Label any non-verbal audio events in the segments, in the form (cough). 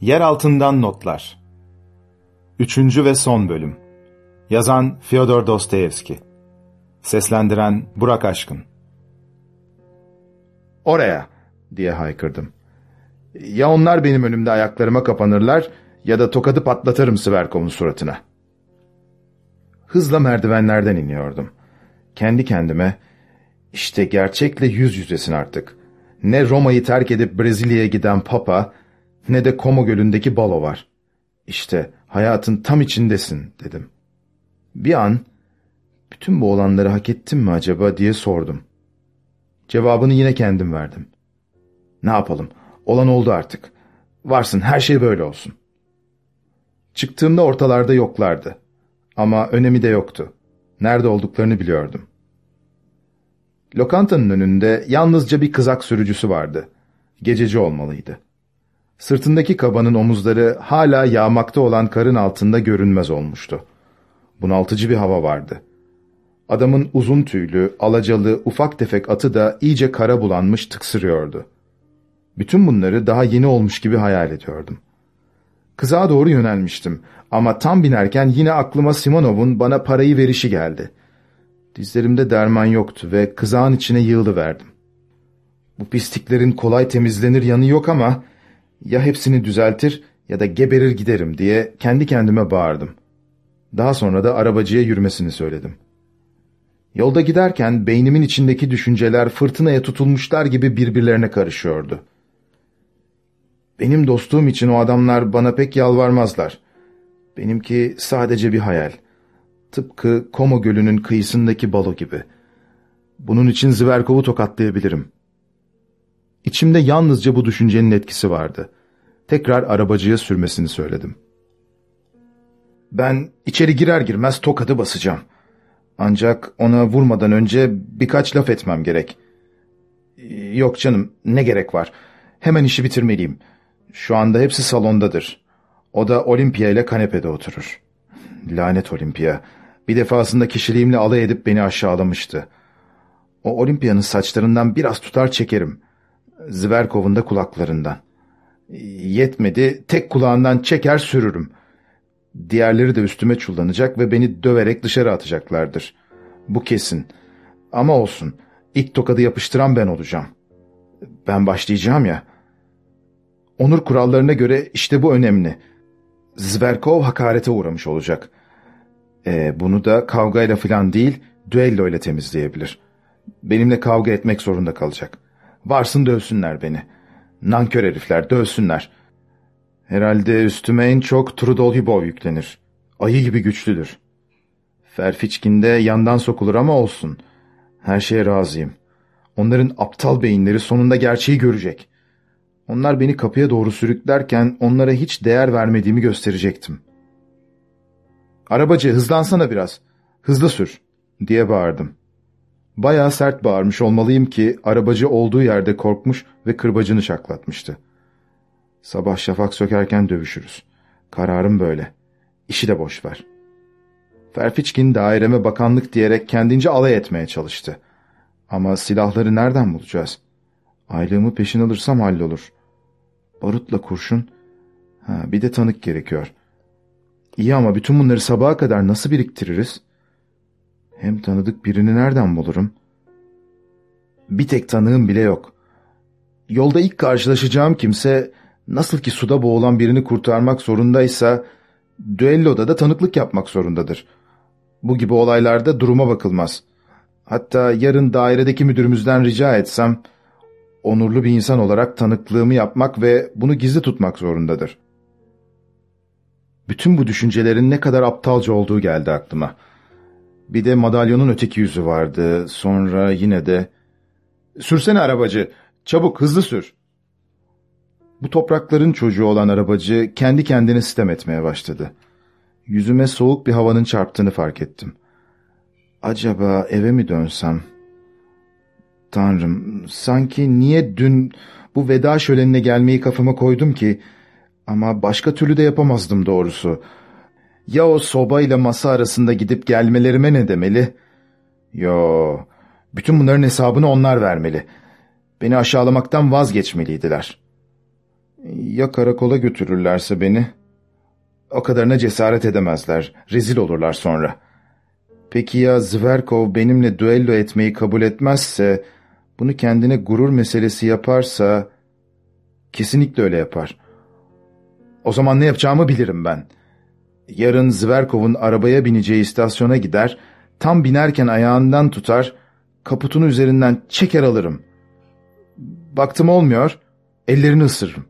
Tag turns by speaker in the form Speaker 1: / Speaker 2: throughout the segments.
Speaker 1: Yer altından notlar. Üçüncü ve son bölüm. Yazan Fyodor Dostoyevski. Seslendiren Burak Aşkın.
Speaker 2: Oraya diye haykırdım. Ya onlar benim önümde ayaklarıma kapanırlar ya da tokadı patlatırım Sverkov'un suratına. Hızla merdivenlerden iniyordum. Kendi kendime işte gerçekle yüz yüzesin artık. Ne Roma'yı terk edip Brezilya'ya giden Papa ne de Como Gölü'ndeki balo var. İşte hayatın tam içindesin dedim. Bir an bütün bu olanları hak ettim mi acaba diye sordum. Cevabını yine kendim verdim. Ne yapalım? Olan oldu artık. Varsın her şey böyle olsun. Çıktığımda ortalarda yoklardı. Ama önemi de yoktu. Nerede olduklarını biliyordum. Lokantanın önünde yalnızca bir kızak sürücüsü vardı. Gececi olmalıydı. Sırtındaki kabanın omuzları hala yağmakta olan karın altında görünmez olmuştu. Bunaltıcı bir hava vardı. Adamın uzun tüylü, alacalı, ufak tefek atı da iyice kara bulanmış tıksırıyordu. Bütün bunları daha yeni olmuş gibi hayal ediyordum. Kızağa doğru yönelmiştim ama tam binerken yine aklıma Simonov'un bana parayı verişi geldi. Dizlerimde derman yoktu ve kızağın içine yığılıverdim. Bu pisliklerin kolay temizlenir yanı yok ama ya hepsini düzeltir ya da geberir giderim diye kendi kendime bağırdım. Daha sonra da arabacıya yürümesini söyledim. Yolda giderken beynimin içindeki düşünceler fırtınaya tutulmuşlar gibi birbirlerine karışıyordu. Benim dostluğum için o adamlar bana pek yalvarmazlar. Benimki sadece bir hayal. Tıpkı Como Gölü'nün kıyısındaki balo gibi. Bunun için Zverkov'u tokatlayabilirim. İçimde yalnızca bu düşüncenin etkisi vardı. Tekrar arabacıya sürmesini söyledim. Ben içeri girer girmez tokadı basacağım. Ancak ona vurmadan önce birkaç laf etmem gerek. Yok canım ne gerek var. Hemen işi bitirmeliyim. Şu anda hepsi salondadır. O da Olimpia ile kanepede oturur. Lanet Olimpia. Bir defasında kişiliğimle alay edip beni aşağılamıştı. O Olimpia'nın saçlarından biraz tutar çekerim. Zverkov'un da kulaklarından. Yetmedi, tek kulağından çeker sürürüm. Diğerleri de üstüme çullanacak ve beni döverek dışarı atacaklardır. Bu kesin. Ama olsun, ilk tokadı yapıştıran ben olacağım. Ben başlayacağım ya. Onur kurallarına göre işte bu önemli. Zverkov hakarete uğramış olacak. E, bunu da kavgayla falan değil, düello ile temizleyebilir. Benimle kavga etmek zorunda kalacak. Varsın dövsünler beni. Nankör herifler dövsünler. Herhalde üstüme en çok Trudolhibov yüklenir. Ayı gibi güçlüdür. Ferfiçkin de yandan sokulur ama olsun. Her şeye razıyım. Onların aptal beyinleri sonunda gerçeği görecek. Onlar beni kapıya doğru sürüklerken onlara hiç değer vermediğimi gösterecektim. Arabacı hızlansana biraz. Hızlı sür diye bağırdım. Bayağı sert bağırmış olmalıyım ki arabacı olduğu yerde korkmuş ve kırbacını şaklatmıştı. Sabah şafak sökerken dövüşürüz. Kararım böyle. İşi de boş ver. Ferfiçkin daireme bakanlık diyerek kendince alay etmeye çalıştı. Ama silahları nereden bulacağız? Aylığımı peşin alırsam hallolur. Barutla kurşun. Ha, bir de tanık gerekiyor. İyi ama bütün bunları sabaha kadar nasıl biriktiririz? Hem tanıdık birini nereden bulurum? Bir tek tanığım bile yok. Yolda ilk karşılaşacağım kimse nasıl ki suda boğulan birini kurtarmak zorundaysa düelloda da tanıklık yapmak zorundadır. Bu gibi olaylarda duruma bakılmaz. Hatta yarın dairedeki müdürümüzden rica etsem onurlu bir insan olarak tanıklığımı yapmak ve bunu gizli tutmak zorundadır. Bütün bu düşüncelerin ne kadar aptalca olduğu geldi aklıma. Bir de madalyonun öteki yüzü vardı. Sonra yine de... Sürsene arabacı, çabuk hızlı sür. Bu toprakların çocuğu olan arabacı kendi kendini sitem etmeye başladı. Yüzüme soğuk bir havanın çarptığını fark ettim. Acaba eve mi dönsem? Tanrım, sanki niye dün bu veda şölenine gelmeyi kafama koydum ki... Ama başka türlü de yapamazdım doğrusu. Ya o sobayla masa arasında gidip gelmelerime ne demeli? Yo, bütün bunların hesabını onlar vermeli. Beni aşağılamaktan vazgeçmeliydiler. Ya karakola götürürlerse beni? O kadarına cesaret edemezler. Rezil olurlar sonra. Peki ya Zverkov benimle düello etmeyi kabul etmezse, bunu kendine gurur meselesi yaparsa, kesinlikle öyle yapar. O zaman ne yapacağımı bilirim ben. Yarın Zverkov'un arabaya bineceği istasyona gider, tam binerken ayağından tutar, kaputunu üzerinden çeker alırım. Baktım olmuyor, ellerini ısırırım.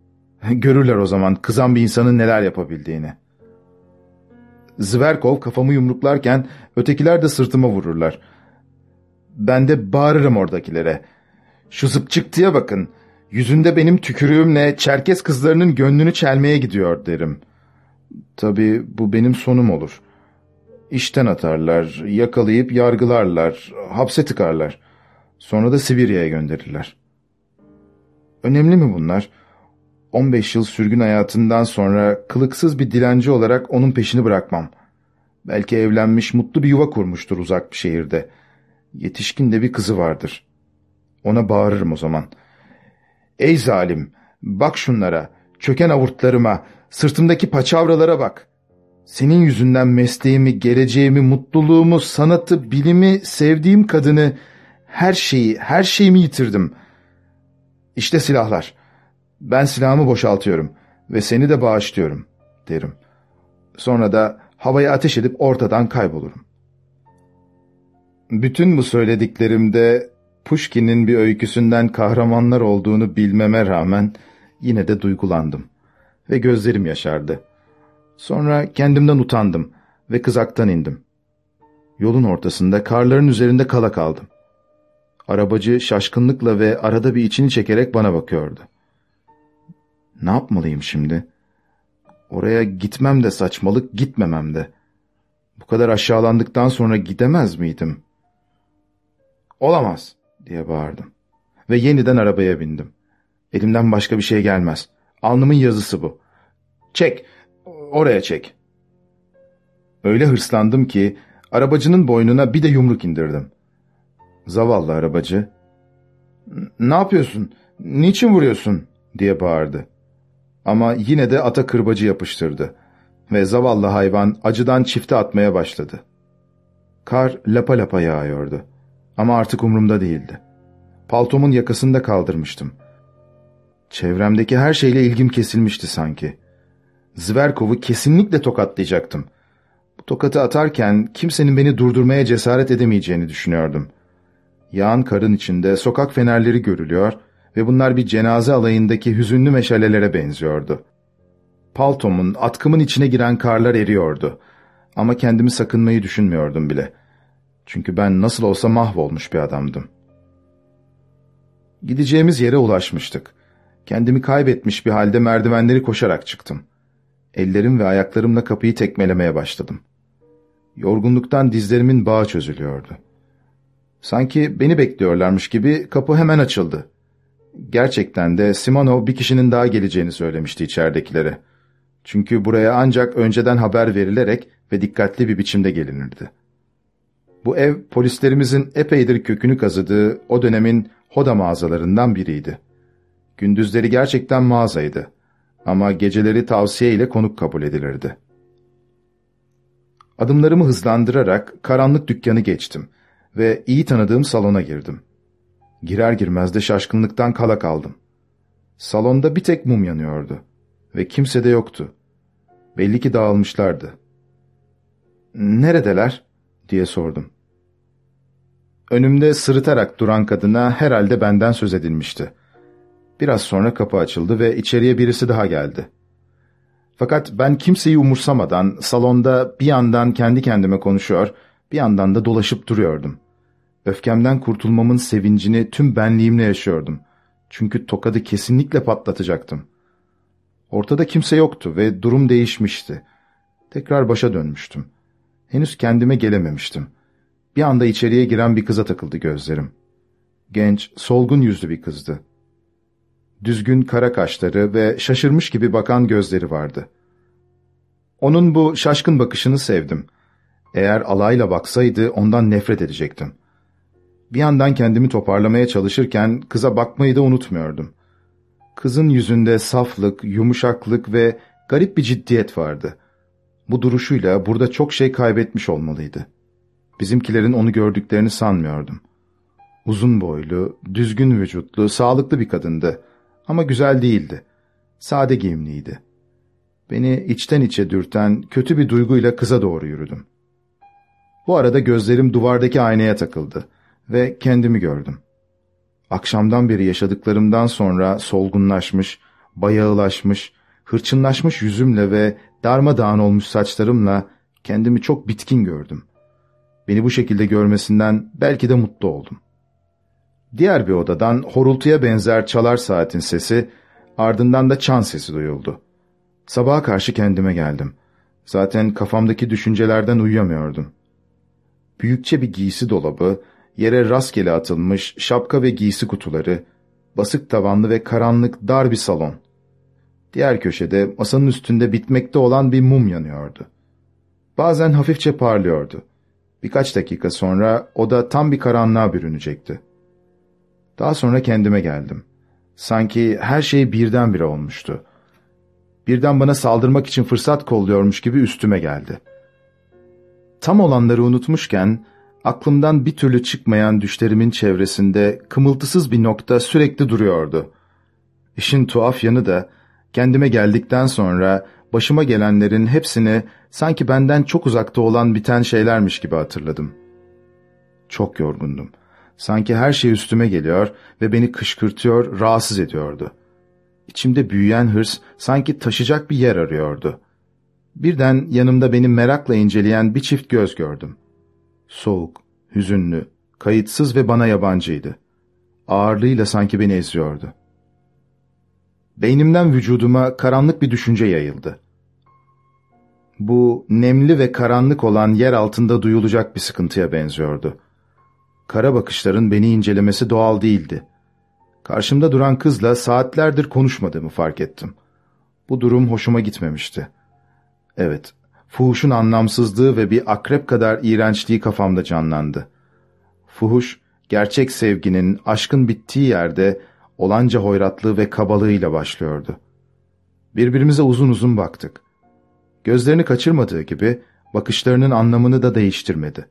Speaker 2: (laughs) Görürler o zaman kızan bir insanın neler yapabildiğini. Zverkov kafamı yumruklarken ötekiler de sırtıma vururlar. Ben de bağırırım oradakilere. Şu zıp çıktıya bakın. Yüzünde benim tükürüğümle Çerkes kızlarının gönlünü çelmeye gidiyor derim. Tabii bu benim sonum olur. İşten atarlar, yakalayıp yargılarlar, hapse tıkarlar. Sonra da Sibirya'ya gönderirler. Önemli mi bunlar? 15 yıl sürgün hayatından sonra kılıksız bir dilenci olarak onun peşini bırakmam. Belki evlenmiş, mutlu bir yuva kurmuştur uzak bir şehirde. Yetişkin de bir kızı vardır. Ona bağırırım o zaman. Ey zalim, bak şunlara, çöken avurtlarıma, sırtımdaki paçavralara bak. Senin yüzünden mesleğimi, geleceğimi, mutluluğumu, sanatı, bilimi, sevdiğim kadını, her şeyi, her şeyimi yitirdim. İşte silahlar. Ben silahımı boşaltıyorum ve seni de bağışlıyorum, derim. Sonra da havaya ateş edip ortadan kaybolurum. Bütün bu söylediklerimde Pushkin'in bir öyküsünden kahramanlar olduğunu bilmeme rağmen yine de duygulandım ve gözlerim yaşardı. Sonra kendimden utandım ve kızaktan indim. Yolun ortasında karların üzerinde kala kaldım. Arabacı şaşkınlıkla ve arada bir içini çekerek bana bakıyordu. Ne yapmalıyım şimdi? Oraya gitmem de saçmalık, gitmemem de. Bu kadar aşağılandıktan sonra gidemez miydim? Olamaz diye bağırdım. Ve yeniden arabaya bindim. Elimden başka bir şey gelmez. Alnımın yazısı bu. Çek, oraya çek. Öyle hırslandım ki arabacının boynuna bir de yumruk indirdim. Zavallı arabacı, ''Ne yapıyorsun, niçin vuruyorsun?'' diye bağırdı. Ama yine de ata kırbacı yapıştırdı ve zavallı hayvan acıdan çifte atmaya başladı. Kar lapa lapa yağıyordu ama artık umurumda değildi. Paltomun yakasında kaldırmıştım. Çevremdeki her şeyle ilgim kesilmişti sanki. Zverkov'u kesinlikle tokatlayacaktım. Bu tokatı atarken kimsenin beni durdurmaya cesaret edemeyeceğini düşünüyordum. Yağan karın içinde sokak fenerleri görülüyor ve bunlar bir cenaze alayındaki hüzünlü meşalelere benziyordu. Paltomun, atkımın içine giren karlar eriyordu. Ama kendimi sakınmayı düşünmüyordum bile. Çünkü ben nasıl olsa mahvolmuş bir adamdım. Gideceğimiz yere ulaşmıştık. Kendimi kaybetmiş bir halde merdivenleri koşarak çıktım. Ellerim ve ayaklarımla kapıyı tekmelemeye başladım. Yorgunluktan dizlerimin bağı çözülüyordu. Sanki beni bekliyorlarmış gibi kapı hemen açıldı. Gerçekten de Simonov bir kişinin daha geleceğini söylemişti içeridekilere. Çünkü buraya ancak önceden haber verilerek ve dikkatli bir biçimde gelinirdi. Bu ev polislerimizin epeydir kökünü kazıdığı o dönemin hoda mağazalarından biriydi. Gündüzleri gerçekten mağazaydı ama geceleri tavsiye ile konuk kabul edilirdi. Adımlarımı hızlandırarak karanlık dükkanı geçtim ve iyi tanıdığım salona girdim. Girer girmez de şaşkınlıktan kala kaldım. Salonda bir tek mum yanıyordu ve kimse de yoktu. Belli ki dağılmışlardı. ''Neredeler?'' diye sordum. Önümde sırıtarak duran kadına herhalde benden söz edilmişti. Biraz sonra kapı açıldı ve içeriye birisi daha geldi. Fakat ben kimseyi umursamadan salonda bir yandan kendi kendime konuşuyor, bir yandan da dolaşıp duruyordum. Öfkemden kurtulmamın sevincini tüm benliğimle yaşıyordum. Çünkü tokadı kesinlikle patlatacaktım. Ortada kimse yoktu ve durum değişmişti. Tekrar başa dönmüştüm. Henüz kendime gelememiştim. Bir anda içeriye giren bir kıza takıldı gözlerim. Genç, solgun yüzlü bir kızdı. Düzgün kara kaşları ve şaşırmış gibi bakan gözleri vardı. Onun bu şaşkın bakışını sevdim. Eğer alayla baksaydı ondan nefret edecektim. Bir yandan kendimi toparlamaya çalışırken kıza bakmayı da unutmuyordum. Kızın yüzünde saflık, yumuşaklık ve garip bir ciddiyet vardı. Bu duruşuyla burada çok şey kaybetmiş olmalıydı. Bizimkilerin onu gördüklerini sanmıyordum. Uzun boylu, düzgün vücutlu, sağlıklı bir kadındı. Ama güzel değildi. Sade giyimliydi. Beni içten içe dürten kötü bir duyguyla kıza doğru yürüdüm. Bu arada gözlerim duvardaki aynaya takıldı ve kendimi gördüm. Akşamdan beri yaşadıklarımdan sonra solgunlaşmış, bayağılaşmış, hırçınlaşmış yüzümle ve darmadağın olmuş saçlarımla kendimi çok bitkin gördüm. Beni bu şekilde görmesinden belki de mutlu oldum. Diğer bir odadan horultuya benzer çalar saatin sesi, ardından da çan sesi duyuldu. Sabaha karşı kendime geldim. Zaten kafamdaki düşüncelerden uyuyamıyordum. Büyükçe bir giysi dolabı, yere rastgele atılmış şapka ve giysi kutuları, basık tavanlı ve karanlık dar bir salon. Diğer köşede masanın üstünde bitmekte olan bir mum yanıyordu. Bazen hafifçe parlıyordu. Birkaç dakika sonra o da tam bir karanlığa bürünecekti. Daha sonra kendime geldim. Sanki her şey birdenbire olmuştu. Birden bana saldırmak için fırsat kolluyormuş gibi üstüme geldi. Tam olanları unutmuşken aklımdan bir türlü çıkmayan düşlerimin çevresinde kımıltısız bir nokta sürekli duruyordu. İşin tuhaf yanı da kendime geldikten sonra başıma gelenlerin hepsini sanki benden çok uzakta olan biten şeylermiş gibi hatırladım. Çok yorgundum. Sanki her şey üstüme geliyor ve beni kışkırtıyor, rahatsız ediyordu. İçimde büyüyen hırs sanki taşacak bir yer arıyordu. Birden yanımda beni merakla inceleyen bir çift göz gördüm. Soğuk, hüzünlü, kayıtsız ve bana yabancıydı. Ağırlığıyla sanki beni eziyordu. Beynimden vücuduma karanlık bir düşünce yayıldı. Bu nemli ve karanlık olan yer altında duyulacak bir sıkıntıya benziyordu. Kara bakışların beni incelemesi doğal değildi. Karşımda duran kızla saatlerdir konuşmadığımı fark ettim. Bu durum hoşuma gitmemişti. Evet, fuhuşun anlamsızlığı ve bir akrep kadar iğrençliği kafamda canlandı. Fuhuş, gerçek sevginin, aşkın bittiği yerde olanca hoyratlığı ve kabalığıyla başlıyordu. Birbirimize uzun uzun baktık. Gözlerini kaçırmadığı gibi bakışlarının anlamını da değiştirmedi.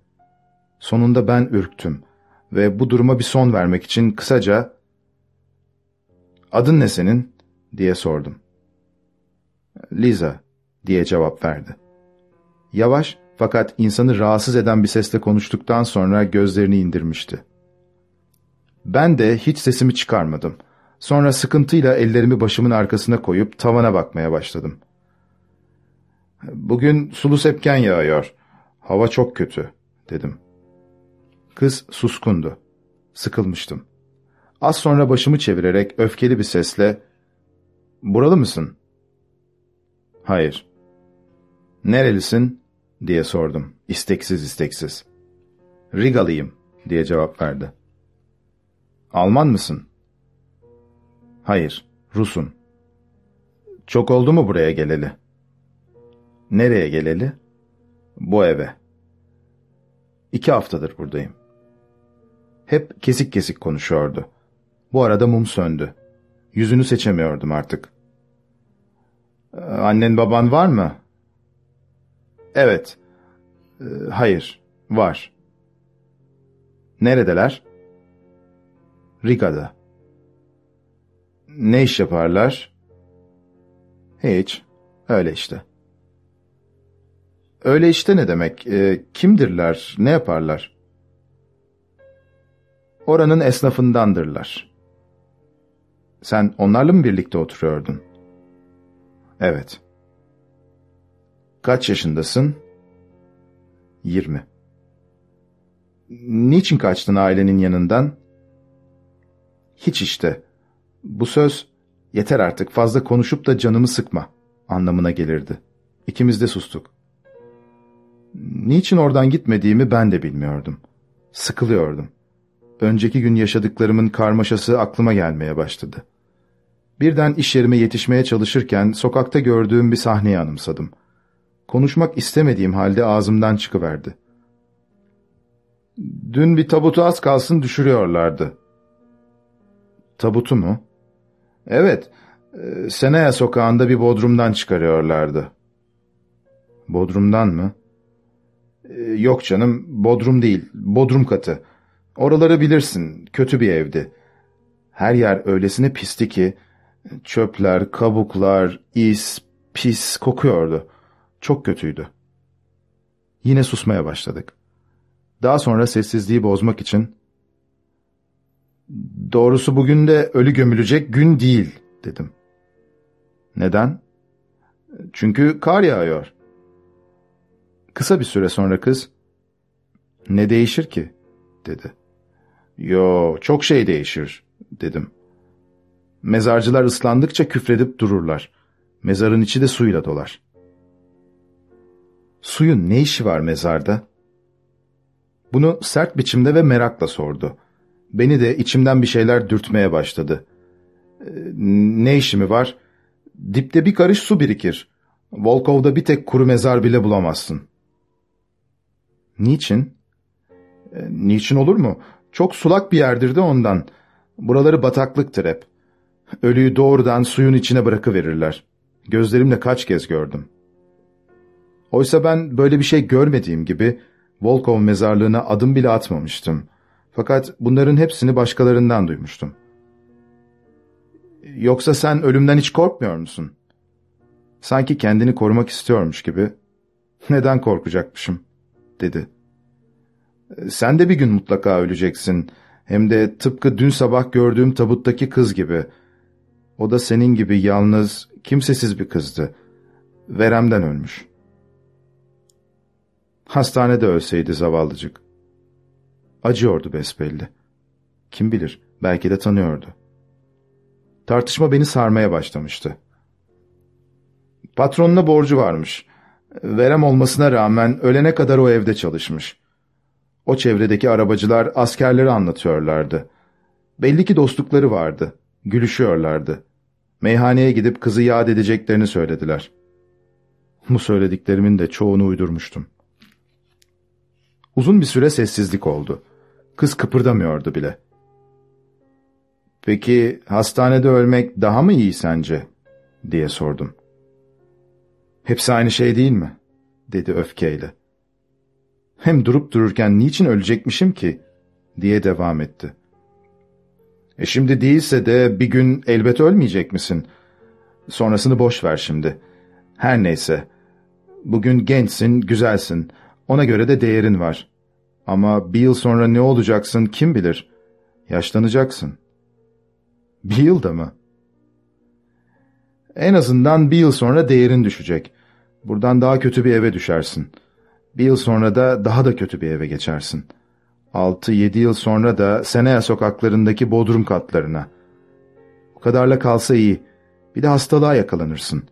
Speaker 2: Sonunda ben ürktüm ve bu duruma bir son vermek için kısaca ''Adın ne senin?'' diye sordum. ''Liza'' diye cevap verdi. Yavaş fakat insanı rahatsız eden bir sesle konuştuktan sonra gözlerini indirmişti. Ben de hiç sesimi çıkarmadım. Sonra sıkıntıyla ellerimi başımın arkasına koyup tavana bakmaya başladım. ''Bugün sulu sepken yağıyor. Hava çok kötü.'' dedim. Kız suskundu. Sıkılmıştım. Az sonra başımı çevirerek öfkeli bir sesle ''Buralı mısın?'' ''Hayır.'' ''Nerelisin?'' diye sordum, isteksiz isteksiz. ''Rigalıyım.'' diye cevap verdi. ''Alman mısın?'' ''Hayır, Rus'un.'' ''Çok oldu mu buraya geleli?'' ''Nereye geleli?'' ''Bu eve.'' ''İki haftadır buradayım.'' Hep kesik kesik konuşuyordu. Bu arada mum söndü. Yüzünü seçemiyordum artık. Annen baban var mı? Evet. Ee, hayır, var. Neredeler? Riga'da. Ne iş yaparlar? Hiç. Öyle işte. Öyle işte ne demek? E, kimdirler? Ne yaparlar? Oranın esnafındandırlar. Sen onlarla mı birlikte oturuyordun? Evet. Kaç yaşındasın? Yirmi. Niçin kaçtın ailenin yanından? Hiç işte. Bu söz yeter artık fazla konuşup da canımı sıkma anlamına gelirdi. İkimiz de sustuk. Niçin oradan gitmediğimi ben de bilmiyordum. Sıkılıyordum. Önceki gün yaşadıklarımın karmaşası aklıma gelmeye başladı. Birden iş yerime yetişmeye çalışırken sokakta gördüğüm bir sahneyi anımsadım. Konuşmak istemediğim halde ağzımdan çıkıverdi. Dün bir tabutu az kalsın düşürüyorlardı. Tabutu mu? Evet, e, Senaya sokağında bir bodrumdan çıkarıyorlardı. Bodrumdan mı? E, yok canım, bodrum değil, bodrum katı. Oraları bilirsin, kötü bir evdi. Her yer öylesine pisti ki, çöpler, kabuklar, is, pis kokuyordu. Çok kötüydü. Yine susmaya başladık. Daha sonra sessizliği bozmak için, ''Doğrusu bugün de ölü gömülecek gün değil.'' dedim. ''Neden?'' ''Çünkü kar yağıyor.'' Kısa bir süre sonra kız, ''Ne değişir ki?'' dedi. ''Yo, çok şey değişir.'' dedim. Mezarcılar ıslandıkça küfredip dururlar. Mezarın içi de suyla dolar. Suyun ne işi var mezarda? Bunu sert biçimde ve merakla sordu. Beni de içimden bir şeyler dürtmeye başladı. Ee, ne işi mi var? Dipte bir karış su birikir. Volkov'da bir tek kuru mezar bile bulamazsın. Niçin? Ee, niçin olur mu? Çok sulak bir yerdir de ondan. Buraları bataklıktır hep. Ölüyü doğrudan suyun içine bırakıverirler. Gözlerimle kaç kez gördüm. Oysa ben böyle bir şey görmediğim gibi Volkov mezarlığına adım bile atmamıştım. Fakat bunların hepsini başkalarından duymuştum. Yoksa sen ölümden hiç korkmuyor musun? Sanki kendini korumak istiyormuş gibi. Neden korkacakmışım? dedi. Sen de bir gün mutlaka öleceksin. Hem de tıpkı dün sabah gördüğüm tabuttaki kız gibi. O da senin gibi yalnız, kimsesiz bir kızdı. Veremden ölmüş. Hastanede ölseydi zavallıcık. Acıyordu besbelli. Kim bilir, belki de tanıyordu. Tartışma beni sarmaya başlamıştı. Patronuna borcu varmış. Verem olmasına rağmen ölene kadar o evde çalışmış. O çevredeki arabacılar askerleri anlatıyorlardı. Belli ki dostlukları vardı. Gülüşüyorlardı. Meyhaneye gidip kızı yad edeceklerini söylediler. Bu söylediklerimin de çoğunu uydurmuştum. Uzun bir süre sessizlik oldu. Kız kıpırdamıyordu bile. Peki hastanede ölmek daha mı iyi sence? diye sordum. Hepsi aynı şey değil mi? dedi öfkeyle. Hem durup dururken niçin ölecekmişim ki? diye devam etti. E şimdi değilse de bir gün elbet ölmeyecek misin? Sonrasını boş ver şimdi. Her neyse. Bugün gençsin, güzelsin. Ona göre de değerin var. Ama bir yıl sonra ne olacaksın kim bilir? Yaşlanacaksın. Bir yılda mı? En azından bir yıl sonra değerin düşecek. Buradan daha kötü bir eve düşersin. Bir yıl sonra da daha da kötü bir eve geçersin. Altı yedi yıl sonra da Senea sokaklarındaki bodrum katlarına. O kadarla kalsa iyi. Bir de hastalığa yakalanırsın.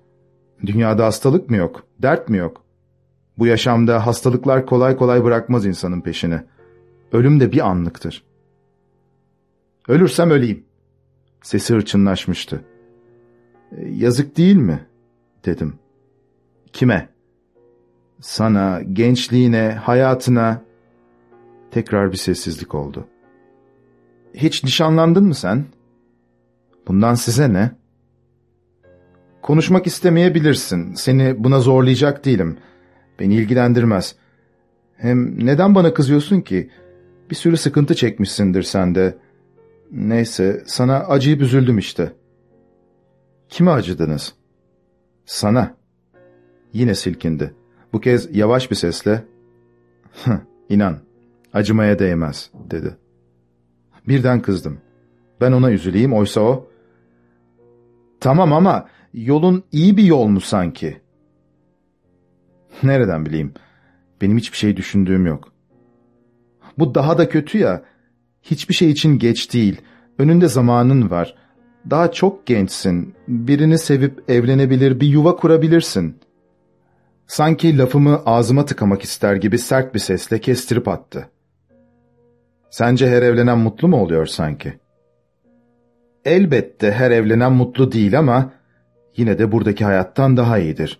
Speaker 2: Dünyada hastalık mı yok, dert mi yok? Bu yaşamda hastalıklar kolay kolay bırakmaz insanın peşini. Ölüm de bir anlıktır. Ölürsem öleyim. Sesi hırçınlaşmıştı. E, yazık değil mi? Dedim. Kime? Sana, gençliğine, hayatına... Tekrar bir sessizlik oldu. Hiç nişanlandın mı sen? Bundan size ne? Konuşmak istemeyebilirsin. Seni buna zorlayacak değilim. Beni ilgilendirmez. Hem neden bana kızıyorsun ki? Bir sürü sıkıntı çekmişsindir sen de. Neyse, sana acıyıp üzüldüm işte. Kime acıdınız? Sana. Yine silkindi. Bu kez yavaş bir sesle, inan, acımaya değmez, dedi. Birden kızdım. Ben ona üzüleyim, oysa o, tamam ama yolun iyi bir yol mu sanki? Nereden bileyim? Benim hiçbir şey düşündüğüm yok. Bu daha da kötü ya. Hiçbir şey için geç değil. Önünde zamanın var. Daha çok gençsin. Birini sevip evlenebilir, bir yuva kurabilirsin. Sanki lafımı ağzıma tıkamak ister gibi sert bir sesle kestirip attı. Sence her evlenen mutlu mu oluyor sanki? Elbette her evlenen mutlu değil ama yine de buradaki hayattan daha iyidir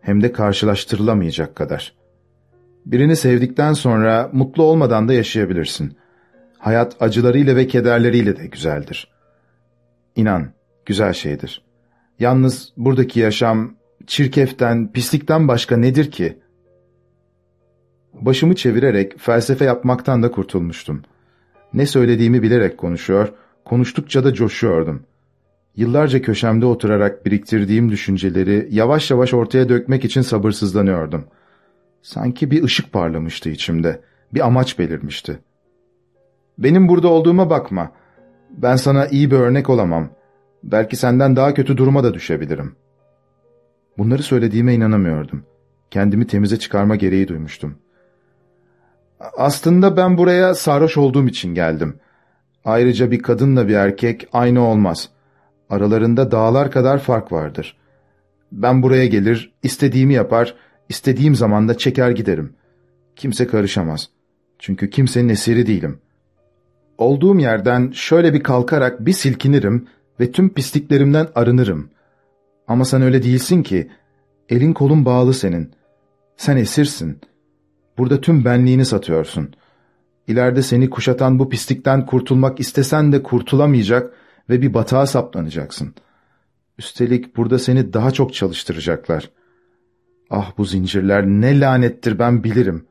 Speaker 2: hem de karşılaştırılamayacak kadar. Birini sevdikten sonra mutlu olmadan da yaşayabilirsin. Hayat acılarıyla ve kederleriyle de güzeldir. İnan, güzel şeydir. Yalnız buradaki yaşam çirkeften, pislikten başka nedir ki? Başımı çevirerek felsefe yapmaktan da kurtulmuştum. Ne söylediğimi bilerek konuşuyor, konuştukça da coşuyordum. Yıllarca köşemde oturarak biriktirdiğim düşünceleri yavaş yavaş ortaya dökmek için sabırsızlanıyordum. Sanki bir ışık parlamıştı içimde, bir amaç belirmişti. Benim burada olduğuma bakma. Ben sana iyi bir örnek olamam. Belki senden daha kötü duruma da düşebilirim. Bunları söylediğime inanamıyordum. Kendimi temize çıkarma gereği duymuştum. Aslında ben buraya sarhoş olduğum için geldim. Ayrıca bir kadınla bir erkek aynı olmaz. Aralarında dağlar kadar fark vardır. Ben buraya gelir, istediğimi yapar, istediğim zaman da çeker giderim. Kimse karışamaz. Çünkü kimsenin esiri değilim. Olduğum yerden şöyle bir kalkarak bir silkinirim ve tüm pisliklerimden arınırım. Ama sen öyle değilsin ki. Elin kolun bağlı senin. Sen esirsin. Burada tüm benliğini satıyorsun. İleride seni kuşatan bu pislikten kurtulmak istesen de kurtulamayacak ve bir batağa saplanacaksın. Üstelik burada seni daha çok çalıştıracaklar. Ah bu zincirler ne lanettir ben bilirim.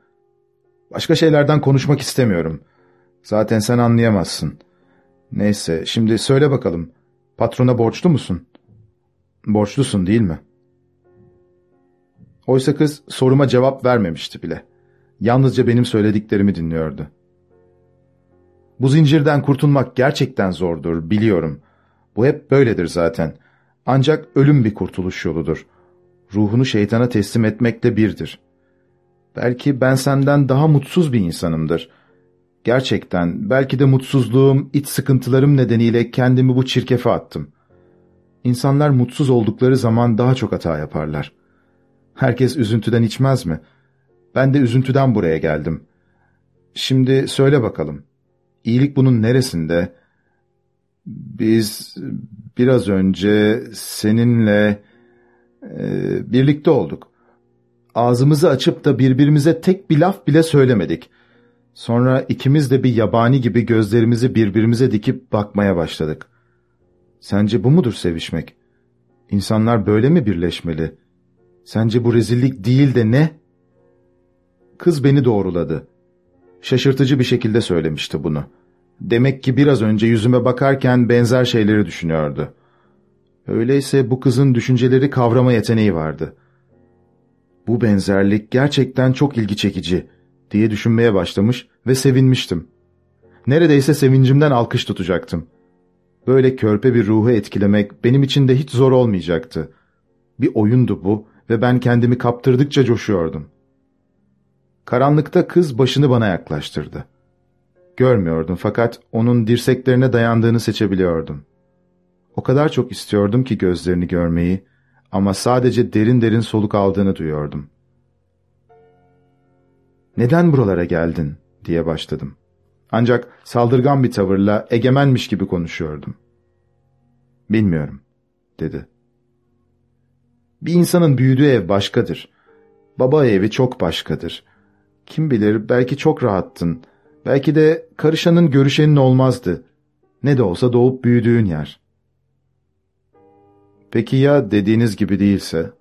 Speaker 2: Başka şeylerden konuşmak istemiyorum. Zaten sen anlayamazsın. Neyse şimdi söyle bakalım. Patrona borçlu musun? Borçlusun değil mi? Oysa kız soruma cevap vermemişti bile. Yalnızca benim söylediklerimi dinliyordu. Bu zincirden kurtulmak gerçekten zordur, biliyorum. Bu hep böyledir zaten. Ancak ölüm bir kurtuluş yoludur. Ruhunu şeytana teslim etmekle birdir. Belki ben senden daha mutsuz bir insanımdır. Gerçekten, belki de mutsuzluğum, iç sıkıntılarım nedeniyle kendimi bu çirkefe attım. İnsanlar mutsuz oldukları zaman daha çok hata yaparlar. Herkes üzüntüden içmez mi? Ben de üzüntüden buraya geldim. Şimdi söyle bakalım. İyilik bunun neresinde? Biz biraz önce seninle e, birlikte olduk. Ağzımızı açıp da birbirimize tek bir laf bile söylemedik. Sonra ikimiz de bir yabani gibi gözlerimizi birbirimize dikip bakmaya başladık. Sence bu mudur sevişmek? İnsanlar böyle mi birleşmeli? Sence bu rezillik değil de ne? Kız beni doğruladı. Şaşırtıcı bir şekilde söylemişti bunu. Demek ki biraz önce yüzüme bakarken benzer şeyleri düşünüyordu. Öyleyse bu kızın düşünceleri kavrama yeteneği vardı. Bu benzerlik gerçekten çok ilgi çekici diye düşünmeye başlamış ve sevinmiştim. Neredeyse sevincimden alkış tutacaktım. Böyle körpe bir ruhu etkilemek benim için de hiç zor olmayacaktı. Bir oyundu bu ve ben kendimi kaptırdıkça coşuyordum. Karanlıkta kız başını bana yaklaştırdı. Görmüyordum fakat onun dirseklerine dayandığını seçebiliyordum. O kadar çok istiyordum ki gözlerini görmeyi ama sadece derin derin soluk aldığını duyuyordum. ''Neden buralara geldin?'' diye başladım. Ancak saldırgan bir tavırla egemenmiş gibi konuşuyordum. ''Bilmiyorum.'' dedi. ''Bir insanın büyüdüğü ev başkadır. Baba evi çok başkadır. Kim bilir belki çok rahattın. Belki de karışanın görüşenin olmazdı. Ne de olsa doğup büyüdüğün yer. Peki ya dediğiniz gibi değilse?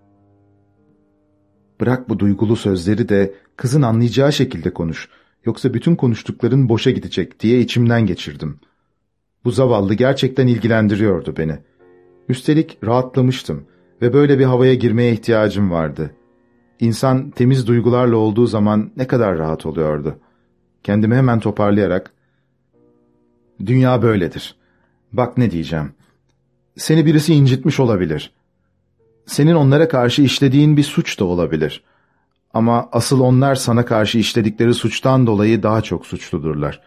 Speaker 2: Bırak bu duygulu sözleri de kızın anlayacağı şekilde konuş. Yoksa bütün konuştukların boşa gidecek diye içimden geçirdim. Bu zavallı gerçekten ilgilendiriyordu beni. Üstelik rahatlamıştım ve böyle bir havaya girmeye ihtiyacım vardı.'' İnsan temiz duygularla olduğu zaman ne kadar rahat oluyordu. Kendimi hemen toparlayarak, ''Dünya böyledir. Bak ne diyeceğim. Seni birisi incitmiş olabilir. Senin onlara karşı işlediğin bir suç da olabilir. Ama asıl onlar sana karşı işledikleri suçtan dolayı daha çok suçludurlar.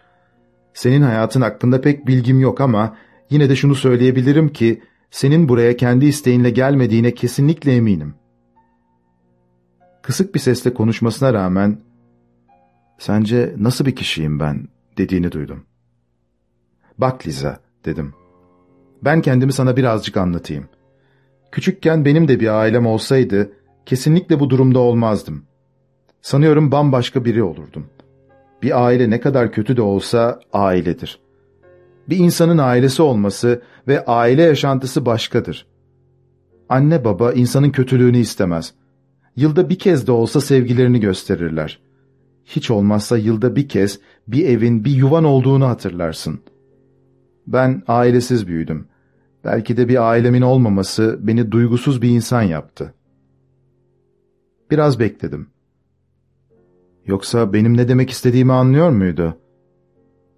Speaker 2: Senin hayatın hakkında pek bilgim yok ama yine de şunu söyleyebilirim ki, senin buraya kendi isteğinle gelmediğine kesinlikle eminim kısık bir sesle konuşmasına rağmen ''Sence nasıl bir kişiyim ben?'' dediğini duydum. ''Bak Liza'' dedim. ''Ben kendimi sana birazcık anlatayım. Küçükken benim de bir ailem olsaydı kesinlikle bu durumda olmazdım. Sanıyorum bambaşka biri olurdum. Bir aile ne kadar kötü de olsa ailedir. Bir insanın ailesi olması ve aile yaşantısı başkadır. Anne baba insanın kötülüğünü istemez. Yılda bir kez de olsa sevgilerini gösterirler. Hiç olmazsa yılda bir kez bir evin, bir yuvan olduğunu hatırlarsın. Ben ailesiz büyüdüm. Belki de bir ailemin olmaması beni duygusuz bir insan yaptı. Biraz bekledim. Yoksa benim ne demek istediğimi anlıyor muydu?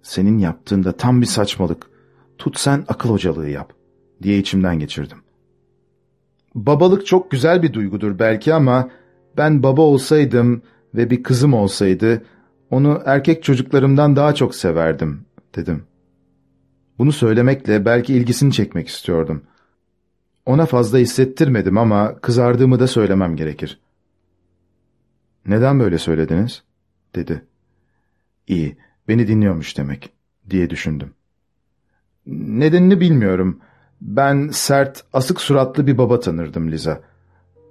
Speaker 2: Senin yaptığında tam bir saçmalık. Tut sen akıl hocalığı yap, diye içimden geçirdim. Babalık çok güzel bir duygudur belki ama ben baba olsaydım ve bir kızım olsaydı onu erkek çocuklarımdan daha çok severdim, dedim. Bunu söylemekle belki ilgisini çekmek istiyordum. Ona fazla hissettirmedim ama kızardığımı da söylemem gerekir. ''Neden böyle söylediniz?'' dedi. ''İyi, beni dinliyormuş demek.'' diye düşündüm. Nedenini bilmiyorum. Ben sert, asık suratlı bir baba tanırdım Liza.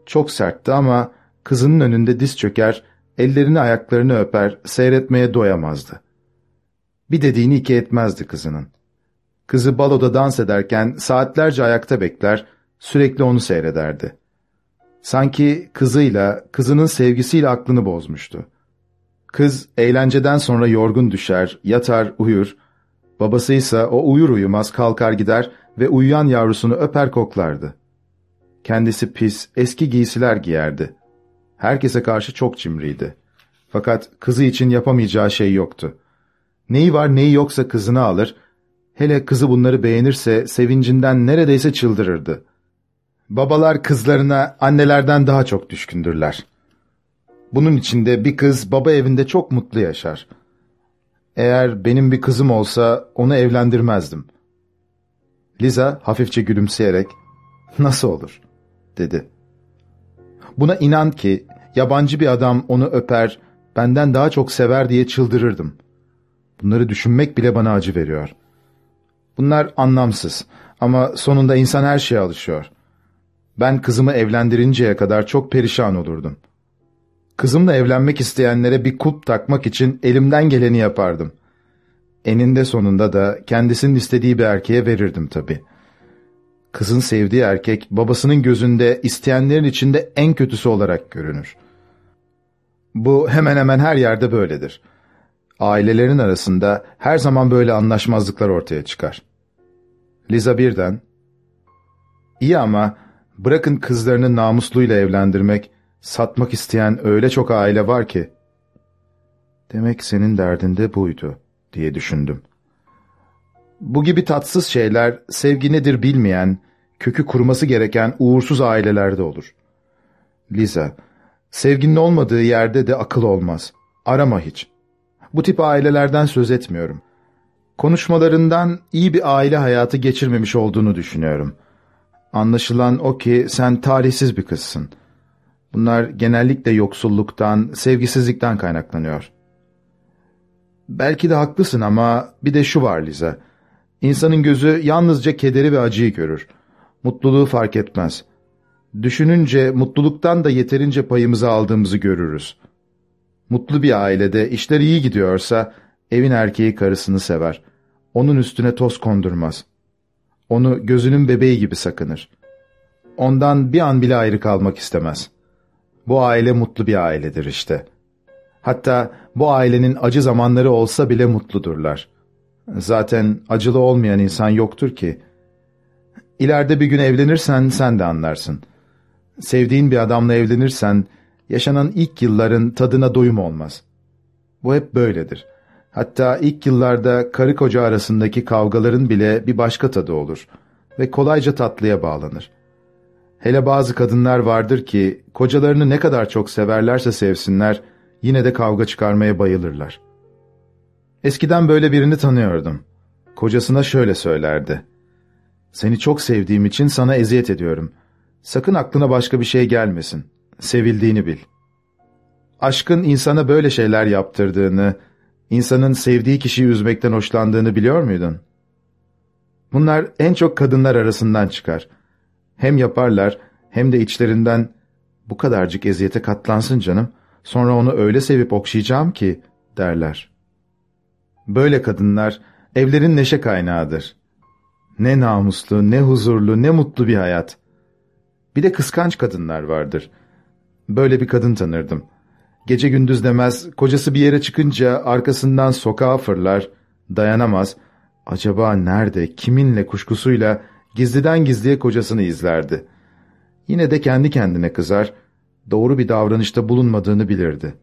Speaker 2: Çok sertti ama kızının önünde diz çöker, ellerini ayaklarını öper, seyretmeye doyamazdı. Bir dediğini iki etmezdi kızının. Kızı baloda dans ederken saatlerce ayakta bekler, sürekli onu seyrederdi. Sanki kızıyla, kızının sevgisiyle aklını bozmuştu. Kız eğlenceden sonra yorgun düşer, yatar, uyur. Babası ise o uyur uyumaz kalkar gider ve uyuyan yavrusunu öper koklardı. Kendisi pis, eski giysiler giyerdi. Herkese karşı çok cimriydi. Fakat kızı için yapamayacağı şey yoktu. Neyi var neyi yoksa kızını alır, hele kızı bunları beğenirse sevincinden neredeyse çıldırırdı. Babalar kızlarına annelerden daha çok düşkündürler. Bunun içinde bir kız baba evinde çok mutlu yaşar. Eğer benim bir kızım olsa onu evlendirmezdim. Liza hafifçe gülümseyerek, ''Nasıl olur?'' dedi. Buna inan ki yabancı bir adam onu öper, benden daha çok sever diye çıldırırdım. Bunları düşünmek bile bana acı veriyor. Bunlar anlamsız ama sonunda insan her şeye alışıyor. Ben kızımı evlendirinceye kadar çok perişan olurdum. Kızımla evlenmek isteyenlere bir kulp takmak için elimden geleni yapardım. Eninde sonunda da kendisinin istediği bir erkeğe verirdim tabii. Kızın sevdiği erkek babasının gözünde isteyenlerin içinde en kötüsü olarak görünür. Bu hemen hemen her yerde böyledir. Ailelerin arasında her zaman böyle anlaşmazlıklar ortaya çıkar. Liza birden, ''İyi ama bırakın kızlarını namusluyla evlendirmek, satmak isteyen öyle çok aile var ki.'' ''Demek senin derdin de buydu.'' diye düşündüm. Bu gibi tatsız şeyler sevgi nedir bilmeyen, kökü kuruması gereken uğursuz ailelerde olur. Liza, sevginin olmadığı yerde de akıl olmaz. Arama hiç. Bu tip ailelerden söz etmiyorum. Konuşmalarından iyi bir aile hayatı geçirmemiş olduğunu düşünüyorum. Anlaşılan o ki sen talihsiz bir kızsın. Bunlar genellikle yoksulluktan, sevgisizlikten kaynaklanıyor. Belki de haklısın ama bir de şu var Liza. İnsanın gözü yalnızca kederi ve acıyı görür. Mutluluğu fark etmez. Düşününce mutluluktan da yeterince payımızı aldığımızı görürüz. Mutlu bir ailede işler iyi gidiyorsa evin erkeği karısını sever. Onun üstüne toz kondurmaz. Onu gözünün bebeği gibi sakınır. Ondan bir an bile ayrı kalmak istemez. Bu aile mutlu bir ailedir işte. Hatta bu ailenin acı zamanları olsa bile mutludurlar. Zaten acılı olmayan insan yoktur ki. İleride bir gün evlenirsen sen de anlarsın. Sevdiğin bir adamla evlenirsen yaşanan ilk yılların tadına doyum olmaz. Bu hep böyledir. Hatta ilk yıllarda karı koca arasındaki kavgaların bile bir başka tadı olur ve kolayca tatlıya bağlanır. Hele bazı kadınlar vardır ki kocalarını ne kadar çok severlerse sevsinler yine de kavga çıkarmaya bayılırlar. Eskiden böyle birini tanıyordum. Kocasına şöyle söylerdi. Seni çok sevdiğim için sana eziyet ediyorum. Sakın aklına başka bir şey gelmesin. Sevildiğini bil. Aşkın insana böyle şeyler yaptırdığını, insanın sevdiği kişiyi üzmekten hoşlandığını biliyor muydun? Bunlar en çok kadınlar arasından çıkar. Hem yaparlar hem de içlerinden bu kadarcık eziyete katlansın canım, sonra onu öyle sevip okşayacağım ki derler. Böyle kadınlar evlerin neşe kaynağıdır. Ne namuslu, ne huzurlu, ne mutlu bir hayat. Bir de kıskanç kadınlar vardır. Böyle bir kadın tanırdım. Gece gündüz demez, kocası bir yere çıkınca arkasından sokağa fırlar, dayanamaz. Acaba nerede, kiminle kuşkusuyla gizliden gizliye kocasını izlerdi. Yine de kendi kendine kızar, doğru bir davranışta bulunmadığını bilirdi.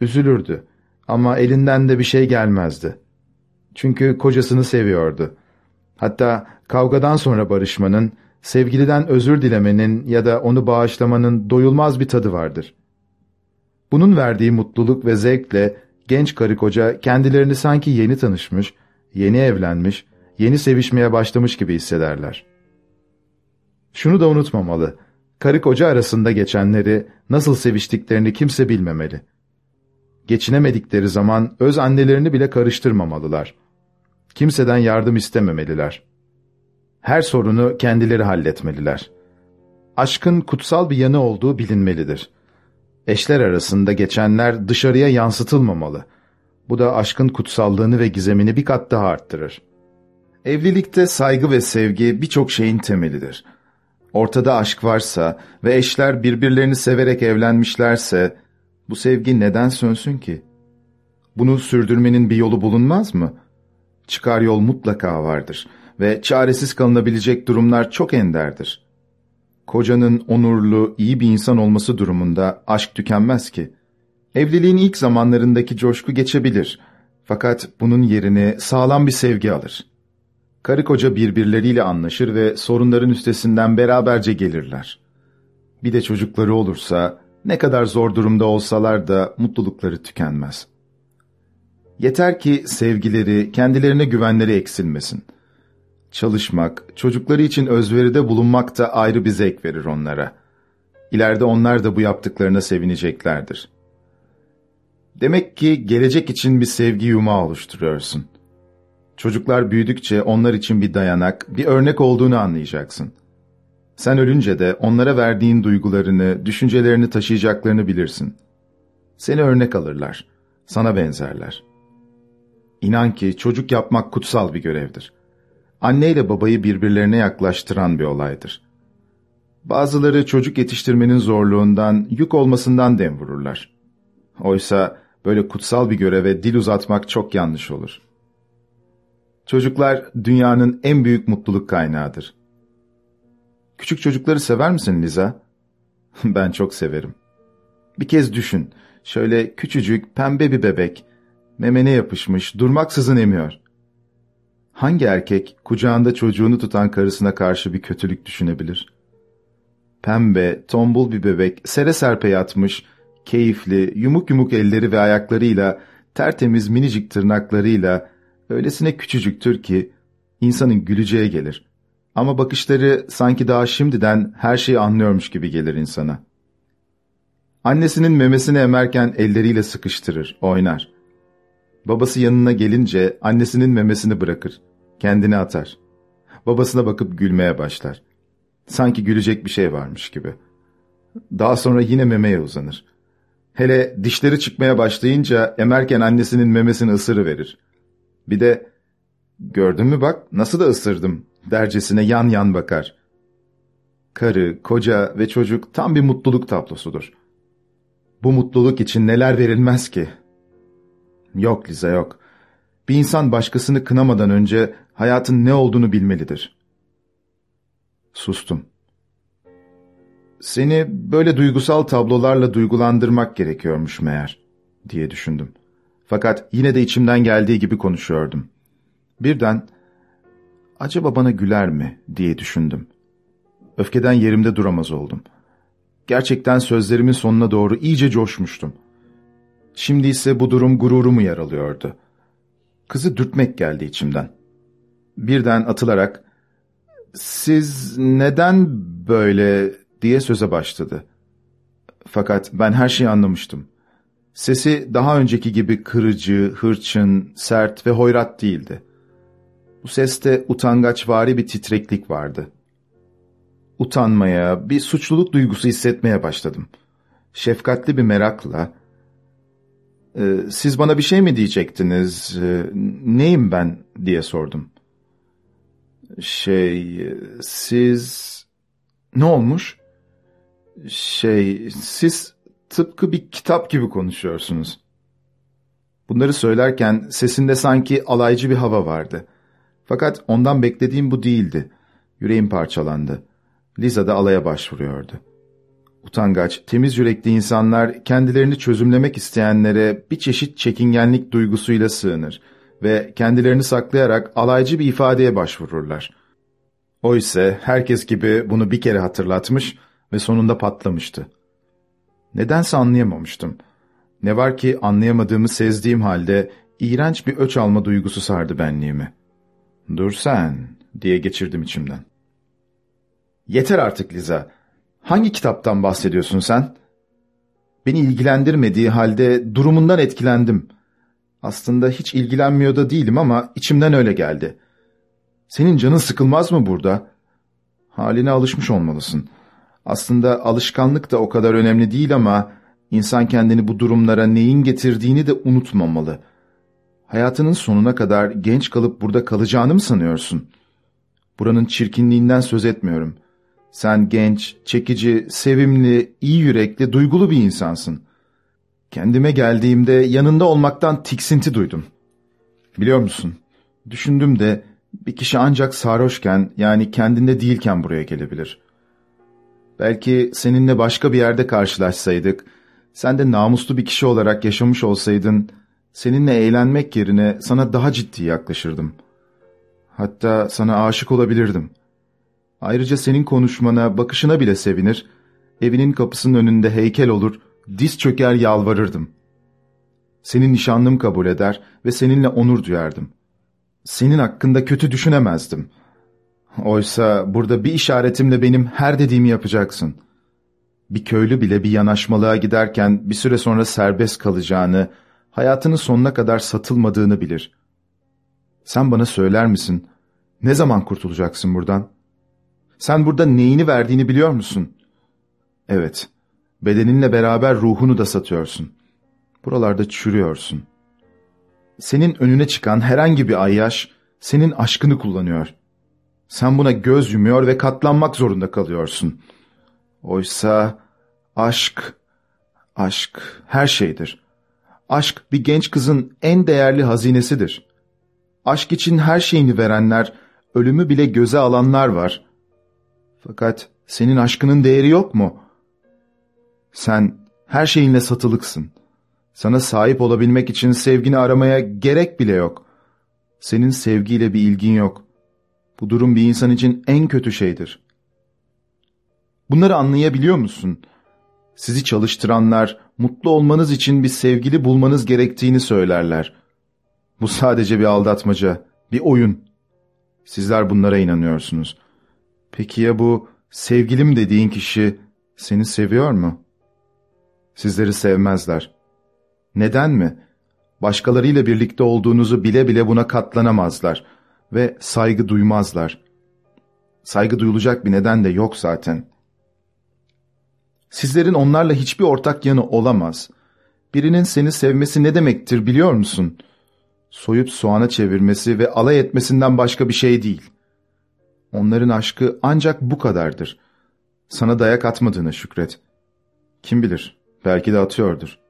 Speaker 2: Üzülürdü ama elinden de bir şey gelmezdi. Çünkü kocasını seviyordu. Hatta kavgadan sonra barışmanın, sevgiliden özür dilemenin ya da onu bağışlamanın doyulmaz bir tadı vardır. Bunun verdiği mutluluk ve zevkle genç karı koca kendilerini sanki yeni tanışmış, yeni evlenmiş, yeni sevişmeye başlamış gibi hissederler. Şunu da unutmamalı, karı koca arasında geçenleri, nasıl seviştiklerini kimse bilmemeli. Geçinemedikleri zaman öz annelerini bile karıştırmamalılar. Kimseden yardım istememeliler. Her sorunu kendileri halletmeliler. Aşkın kutsal bir yanı olduğu bilinmelidir. Eşler arasında geçenler dışarıya yansıtılmamalı. Bu da aşkın kutsallığını ve gizemini bir kat daha arttırır. Evlilikte saygı ve sevgi birçok şeyin temelidir. Ortada aşk varsa ve eşler birbirlerini severek evlenmişlerse, bu sevgi neden sönsün ki? Bunu sürdürmenin bir yolu bulunmaz mı? Çıkar yol mutlaka vardır ve çaresiz kalınabilecek durumlar çok enderdir. Kocanın onurlu, iyi bir insan olması durumunda aşk tükenmez ki. Evliliğin ilk zamanlarındaki coşku geçebilir. Fakat bunun yerini sağlam bir sevgi alır. Karı koca birbirleriyle anlaşır ve sorunların üstesinden beraberce gelirler. Bir de çocukları olursa ne kadar zor durumda olsalar da mutlulukları tükenmez. Yeter ki sevgileri, kendilerine güvenleri eksilmesin. Çalışmak, çocukları için özveride bulunmak da ayrı bir zevk verir onlara. İleride onlar da bu yaptıklarına sevineceklerdir. Demek ki gelecek için bir sevgi yumağı oluşturuyorsun. Çocuklar büyüdükçe onlar için bir dayanak, bir örnek olduğunu anlayacaksın. Sen ölünce de onlara verdiğin duygularını, düşüncelerini taşıyacaklarını bilirsin. Seni örnek alırlar, sana benzerler. İnan ki çocuk yapmak kutsal bir görevdir. Anne ile babayı birbirlerine yaklaştıran bir olaydır. Bazıları çocuk yetiştirmenin zorluğundan, yük olmasından dem vururlar. Oysa böyle kutsal bir göreve dil uzatmak çok yanlış olur. Çocuklar dünyanın en büyük mutluluk kaynağıdır. Küçük çocukları sever misin Liza? (laughs) ben çok severim. Bir kez düşün, şöyle küçücük pembe bir bebek, memene yapışmış, durmaksızın emiyor. Hangi erkek kucağında çocuğunu tutan karısına karşı bir kötülük düşünebilir? Pembe, tombul bir bebek, sere serpe yatmış, keyifli, yumuk yumuk elleri ve ayaklarıyla, tertemiz minicik tırnaklarıyla, öylesine küçücüktür ki, insanın güleceği gelir. Ama bakışları sanki daha şimdiden her şeyi anlıyormuş gibi gelir insana. Annesinin memesini emerken elleriyle sıkıştırır, oynar. Babası yanına gelince annesinin memesini bırakır, kendini atar. Babasına bakıp gülmeye başlar. Sanki gülecek bir şey varmış gibi. Daha sonra yine memeye uzanır. Hele dişleri çıkmaya başlayınca emerken annesinin memesini ısırı verir. Bir de gördün mü bak nasıl da ısırdım dercesine yan yan bakar. Karı, koca ve çocuk tam bir mutluluk tablosudur. Bu mutluluk için neler verilmez ki? Yok Liza yok. Bir insan başkasını kınamadan önce hayatın ne olduğunu bilmelidir. Sustum. Seni böyle duygusal tablolarla duygulandırmak gerekiyormuş meğer, diye düşündüm. Fakat yine de içimden geldiği gibi konuşuyordum. Birden, acaba bana güler mi diye düşündüm. Öfkeden yerimde duramaz oldum. Gerçekten sözlerimin sonuna doğru iyice coşmuştum. Şimdi ise bu durum gururumu yaralıyordu. Kızı dürtmek geldi içimden. Birden atılarak, ''Siz neden böyle?'' diye söze başladı. Fakat ben her şeyi anlamıştım. Sesi daha önceki gibi kırıcı, hırçın, sert ve hoyrat değildi. Bu seste utangaçvari bir titreklik vardı. Utanmaya, bir suçluluk duygusu hissetmeye başladım. Şefkatli bir merakla, Ee, siz bana bir şey mi diyecektiniz? Ee, neyim ben diye sordum. Şey, siz... Ne olmuş? Şey, siz tıpkı bir kitap gibi konuşuyorsunuz. Bunları söylerken sesinde sanki alaycı bir hava vardı. Fakat ondan beklediğim bu değildi. Yüreğim parçalandı. Liza da alaya başvuruyordu. Utangaç, temiz yürekli insanlar kendilerini çözümlemek isteyenlere bir çeşit çekingenlik duygusuyla sığınır ve kendilerini saklayarak alaycı bir ifadeye başvururlar. O ise herkes gibi bunu bir kere hatırlatmış ve sonunda patlamıştı. Nedense anlayamamıştım. Ne var ki anlayamadığımı sezdiğim halde iğrenç bir öç alma duygusu sardı benliğimi. ''Dur sen'' diye geçirdim içimden. ''Yeter artık Liza. Hangi kitaptan bahsediyorsun sen?'' Beni ilgilendirmediği halde durumundan etkilendim. Aslında hiç ilgilenmiyor da değilim ama içimden öyle geldi. Senin canın sıkılmaz mı burada? Haline alışmış olmalısın. Aslında alışkanlık da o kadar önemli değil ama insan kendini bu durumlara neyin getirdiğini de unutmamalı. Hayatının sonuna kadar genç kalıp burada kalacağını mı sanıyorsun? Buranın çirkinliğinden söz etmiyorum. Sen genç, çekici, sevimli, iyi yürekli, duygulu bir insansın. Kendime geldiğimde yanında olmaktan tiksinti duydum. Biliyor musun? Düşündüm de bir kişi ancak sarhoşken yani kendinde değilken buraya gelebilir. Belki seninle başka bir yerde karşılaşsaydık, sen de namuslu bir kişi olarak yaşamış olsaydın, seninle eğlenmek yerine sana daha ciddi yaklaşırdım. Hatta sana aşık olabilirdim. Ayrıca senin konuşmana, bakışına bile sevinir, evinin kapısının önünde heykel olur, diz çöker yalvarırdım. Senin nişanlım kabul eder ve seninle onur duyardım. Senin hakkında kötü düşünemezdim. Oysa burada bir işaretimle benim her dediğimi yapacaksın. Bir köylü bile bir yanaşmalığa giderken bir süre sonra serbest kalacağını, hayatının sonuna kadar satılmadığını bilir. Sen bana söyler misin? Ne zaman kurtulacaksın buradan? Sen burada neyini verdiğini biliyor musun? Evet, bedeninle beraber ruhunu da satıyorsun. Buralarda çürüyorsun.'' Senin önüne çıkan herhangi bir ayyaş senin aşkını kullanıyor. Sen buna göz yumuyor ve katlanmak zorunda kalıyorsun. Oysa aşk, aşk her şeydir. Aşk bir genç kızın en değerli hazinesidir. Aşk için her şeyini verenler, ölümü bile göze alanlar var. Fakat senin aşkının değeri yok mu? Sen her şeyinle satılıksın.'' Sana sahip olabilmek için sevgini aramaya gerek bile yok. Senin sevgiyle bir ilgin yok. Bu durum bir insan için en kötü şeydir. Bunları anlayabiliyor musun? Sizi çalıştıranlar mutlu olmanız için bir sevgili bulmanız gerektiğini söylerler. Bu sadece bir aldatmaca, bir oyun. Sizler bunlara inanıyorsunuz. Peki ya bu sevgilim dediğin kişi seni seviyor mu? Sizleri sevmezler. Neden mi? Başkalarıyla birlikte olduğunuzu bile bile buna katlanamazlar ve saygı duymazlar. Saygı duyulacak bir neden de yok zaten. Sizlerin onlarla hiçbir ortak yanı olamaz. Birinin seni sevmesi ne demektir biliyor musun? Soyup soğana çevirmesi ve alay etmesinden başka bir şey değil. Onların aşkı ancak bu kadardır. Sana dayak atmadığına şükret. Kim bilir, belki de atıyordur.''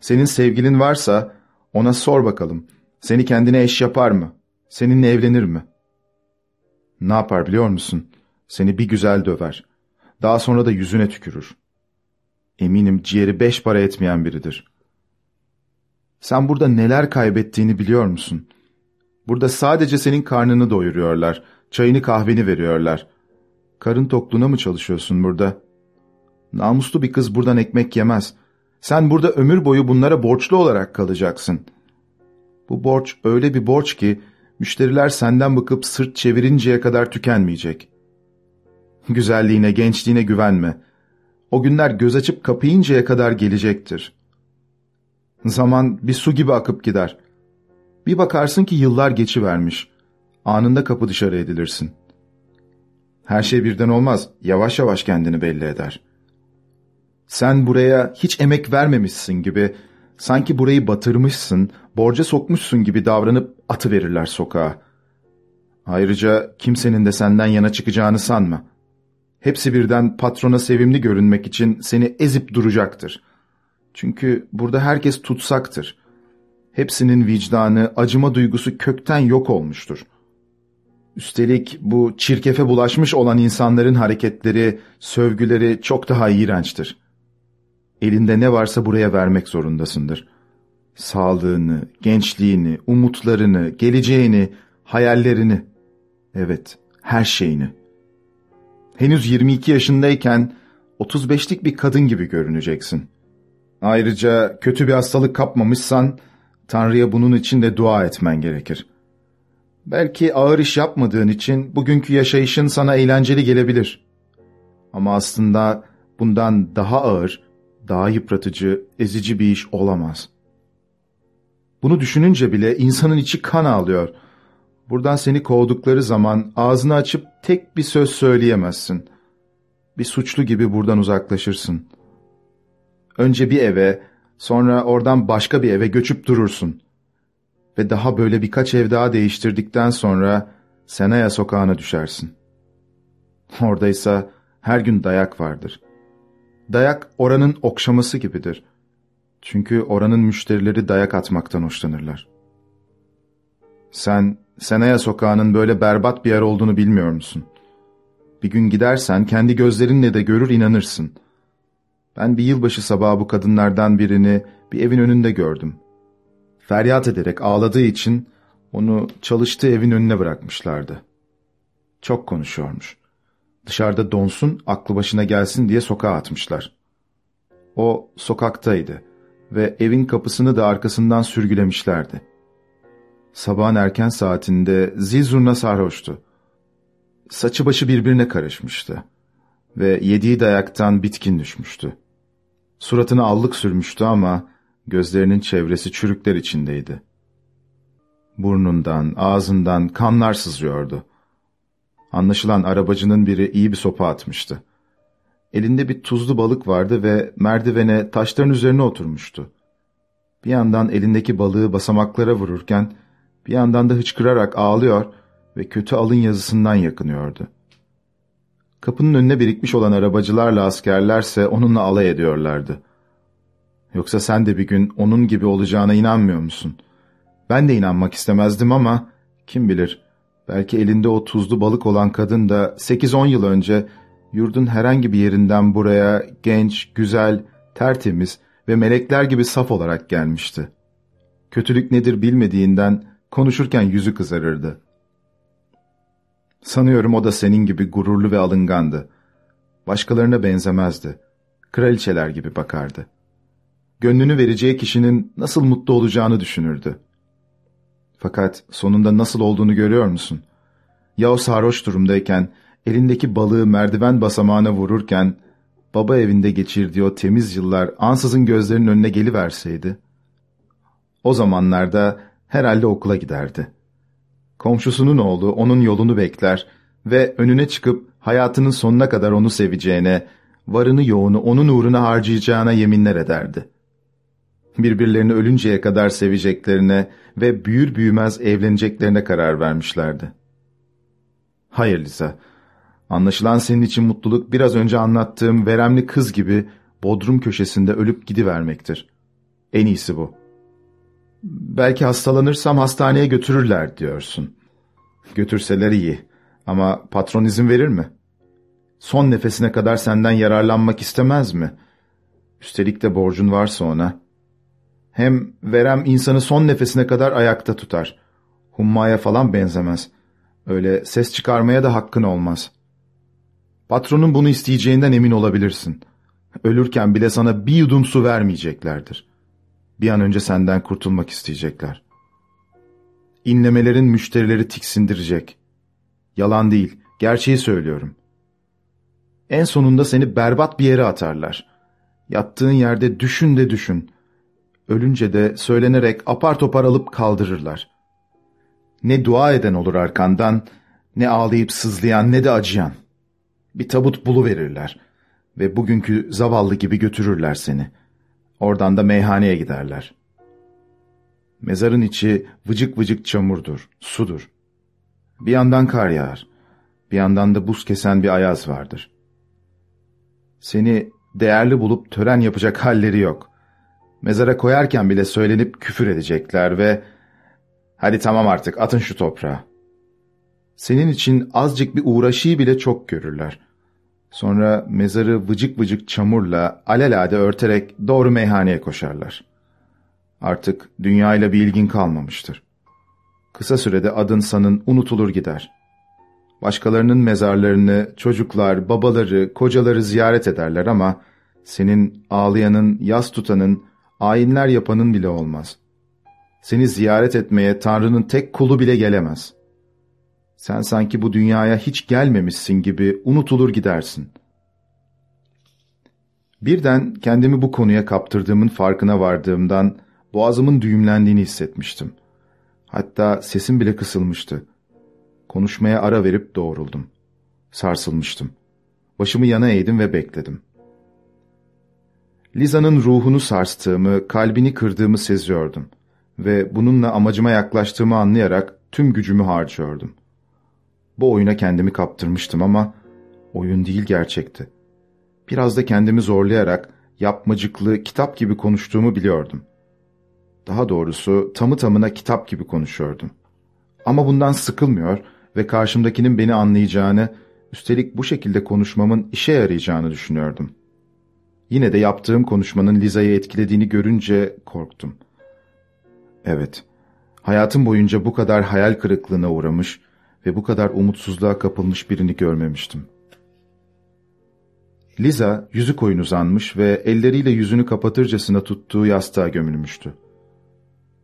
Speaker 2: Senin sevgilin varsa ona sor bakalım. Seni kendine eş yapar mı? Seninle evlenir mi? Ne yapar biliyor musun? Seni bir güzel döver. Daha sonra da yüzüne tükürür. Eminim ciğeri beş para etmeyen biridir. Sen burada neler kaybettiğini biliyor musun? Burada sadece senin karnını doyuruyorlar. Çayını kahveni veriyorlar. Karın tokluğuna mı çalışıyorsun burada? Namuslu bir kız buradan ekmek yemez.'' Sen burada ömür boyu bunlara borçlu olarak kalacaksın. Bu borç öyle bir borç ki müşteriler senden bıkıp sırt çevirinceye kadar tükenmeyecek. Güzelliğine, gençliğine güvenme. O günler göz açıp kapayıncaya kadar gelecektir. Zaman bir su gibi akıp gider. Bir bakarsın ki yıllar geçivermiş. Anında kapı dışarı edilirsin. Her şey birden olmaz, yavaş yavaş kendini belli eder.'' sen buraya hiç emek vermemişsin gibi, Sanki burayı batırmışsın, borca sokmuşsun gibi davranıp atı verirler sokağa. Ayrıca kimsenin de senden yana çıkacağını sanma. Hepsi birden patrona sevimli görünmek için seni ezip duracaktır. Çünkü burada herkes tutsaktır. Hepsinin vicdanı, acıma duygusu kökten yok olmuştur. Üstelik bu çirkefe bulaşmış olan insanların hareketleri, sövgüleri çok daha iğrençtir. Elinde ne varsa buraya vermek zorundasındır. Sağlığını, gençliğini, umutlarını, geleceğini, hayallerini. Evet, her şeyini. Henüz 22 yaşındayken 35'lik bir kadın gibi görüneceksin. Ayrıca kötü bir hastalık kapmamışsan Tanrı'ya bunun için de dua etmen gerekir. Belki ağır iş yapmadığın için bugünkü yaşayışın sana eğlenceli gelebilir. Ama aslında bundan daha ağır, daha yıpratıcı, ezici bir iş olamaz. Bunu düşününce bile insanın içi kan ağlıyor. Buradan seni kovdukları zaman ağzını açıp tek bir söz söyleyemezsin. Bir suçlu gibi buradan uzaklaşırsın. Önce bir eve, sonra oradan başka bir eve göçüp durursun. Ve daha böyle birkaç ev daha değiştirdikten sonra Senaya sokağına düşersin. Oradaysa her gün dayak vardır. Dayak oranın okşaması gibidir. Çünkü oranın müşterileri dayak atmaktan hoşlanırlar. Sen Senaya sokağının böyle berbat bir yer olduğunu bilmiyor musun? Bir gün gidersen kendi gözlerinle de görür inanırsın. Ben bir yılbaşı sabahı bu kadınlardan birini bir evin önünde gördüm. Feryat ederek ağladığı için onu çalıştığı evin önüne bırakmışlardı. Çok konuşuyormuş. Dışarıda donsun, aklı başına gelsin diye sokağa atmışlar. O sokaktaydı ve evin kapısını da arkasından sürgülemişlerdi. Sabahın erken saatinde zil zurna sarhoştu. Saçı başı birbirine karışmıştı ve yediği dayaktan bitkin düşmüştü. Suratına allık sürmüştü ama gözlerinin çevresi çürükler içindeydi. Burnundan, ağzından kanlar sızıyordu. Anlaşılan arabacının biri iyi bir sopa atmıştı. Elinde bir tuzlu balık vardı ve merdivene taşların üzerine oturmuştu. Bir yandan elindeki balığı basamaklara vururken, bir yandan da hıçkırarak ağlıyor ve kötü alın yazısından yakınıyordu. Kapının önüne birikmiş olan arabacılarla askerlerse onunla alay ediyorlardı. Yoksa sen de bir gün onun gibi olacağına inanmıyor musun? Ben de inanmak istemezdim ama kim bilir belki elinde o tuzlu balık olan kadın da 8-10 yıl önce yurdun herhangi bir yerinden buraya genç, güzel, tertemiz ve melekler gibi saf olarak gelmişti. Kötülük nedir bilmediğinden konuşurken yüzü kızarırdı. Sanıyorum o da senin gibi gururlu ve alıngandı. Başkalarına benzemezdi. Kraliçeler gibi bakardı. Gönlünü vereceği kişinin nasıl mutlu olacağını düşünürdü. Fakat sonunda nasıl olduğunu görüyor musun? Ya o sarhoş durumdayken, elindeki balığı merdiven basamağına vururken, baba evinde geçirdiği o temiz yıllar ansızın gözlerinin önüne geliverseydi? O zamanlarda herhalde okula giderdi. Komşusunun oğlu onun yolunu bekler ve önüne çıkıp hayatının sonuna kadar onu seveceğine, varını yoğunu onun uğruna harcayacağına yeminler ederdi. Birbirlerini ölünceye kadar seveceklerine ve büyür büyümez evleneceklerine karar vermişlerdi. Hayır Liza, anlaşılan senin için mutluluk biraz önce anlattığım veremli kız gibi bodrum köşesinde ölüp gidivermektir. En iyisi bu. Belki hastalanırsam hastaneye götürürler diyorsun. Götürseler iyi ama patron izin verir mi? Son nefesine kadar senden yararlanmak istemez mi? Üstelik de borcun varsa ona. Hem verem insanı son nefesine kadar ayakta tutar. Hummaya falan benzemez. Öyle ses çıkarmaya da hakkın olmaz. Patronun bunu isteyeceğinden emin olabilirsin. Ölürken bile sana bir yudum su vermeyeceklerdir. Bir an önce senden kurtulmak isteyecekler. İnlemelerin müşterileri tiksindirecek. Yalan değil, gerçeği söylüyorum. En sonunda seni berbat bir yere atarlar. Yattığın yerde düşün de düşün. Ölünce de söylenerek apar topar alıp kaldırırlar. Ne dua eden olur arkandan, ne ağlayıp sızlayan ne de acıyan. Bir tabut bulu verirler ve bugünkü zavallı gibi götürürler seni. Oradan da meyhaneye giderler. Mezarın içi vıcık vıcık çamurdur, sudur. Bir yandan kar yağar, bir yandan da buz kesen bir ayaz vardır. Seni değerli bulup tören yapacak halleri yok. Mezara koyarken bile söylenip küfür edecekler ve ''Hadi tamam artık atın şu toprağa.'' Senin için azıcık bir uğraşıyı bile çok görürler. Sonra mezarı vıcık vıcık çamurla alelade örterek doğru meyhaneye koşarlar. Artık dünyayla bir ilgin kalmamıştır. Kısa sürede adın sanın unutulur gider. Başkalarının mezarlarını çocuklar, babaları, kocaları ziyaret ederler ama senin ağlayanın, yas tutanın, ayinler yapanın bile olmaz. Seni ziyaret etmeye Tanrı'nın tek kulu bile gelemez. Sen sanki bu dünyaya hiç gelmemişsin gibi unutulur gidersin. Birden kendimi bu konuya kaptırdığımın farkına vardığımdan boğazımın düğümlendiğini hissetmiştim. Hatta sesim bile kısılmıştı. Konuşmaya ara verip doğruldum. Sarsılmıştım. Başımı yana eğdim ve bekledim. Liza'nın ruhunu sarstığımı, kalbini kırdığımı seziyordum ve bununla amacıma yaklaştığımı anlayarak tüm gücümü harcıyordum. Bu oyuna kendimi kaptırmıştım ama oyun değil gerçekti. Biraz da kendimi zorlayarak yapmacıklı, kitap gibi konuştuğumu biliyordum. Daha doğrusu tamı tamına kitap gibi konuşuyordum. Ama bundan sıkılmıyor ve karşımdakinin beni anlayacağını, üstelik bu şekilde konuşmamın işe yarayacağını düşünüyordum. Yine de yaptığım konuşmanın Liza'yı etkilediğini görünce korktum. Evet, hayatım boyunca bu kadar hayal kırıklığına uğramış ve bu kadar umutsuzluğa kapılmış birini görmemiştim. Liza yüzü koyun uzanmış ve elleriyle yüzünü kapatırcasına tuttuğu yastığa gömülmüştü.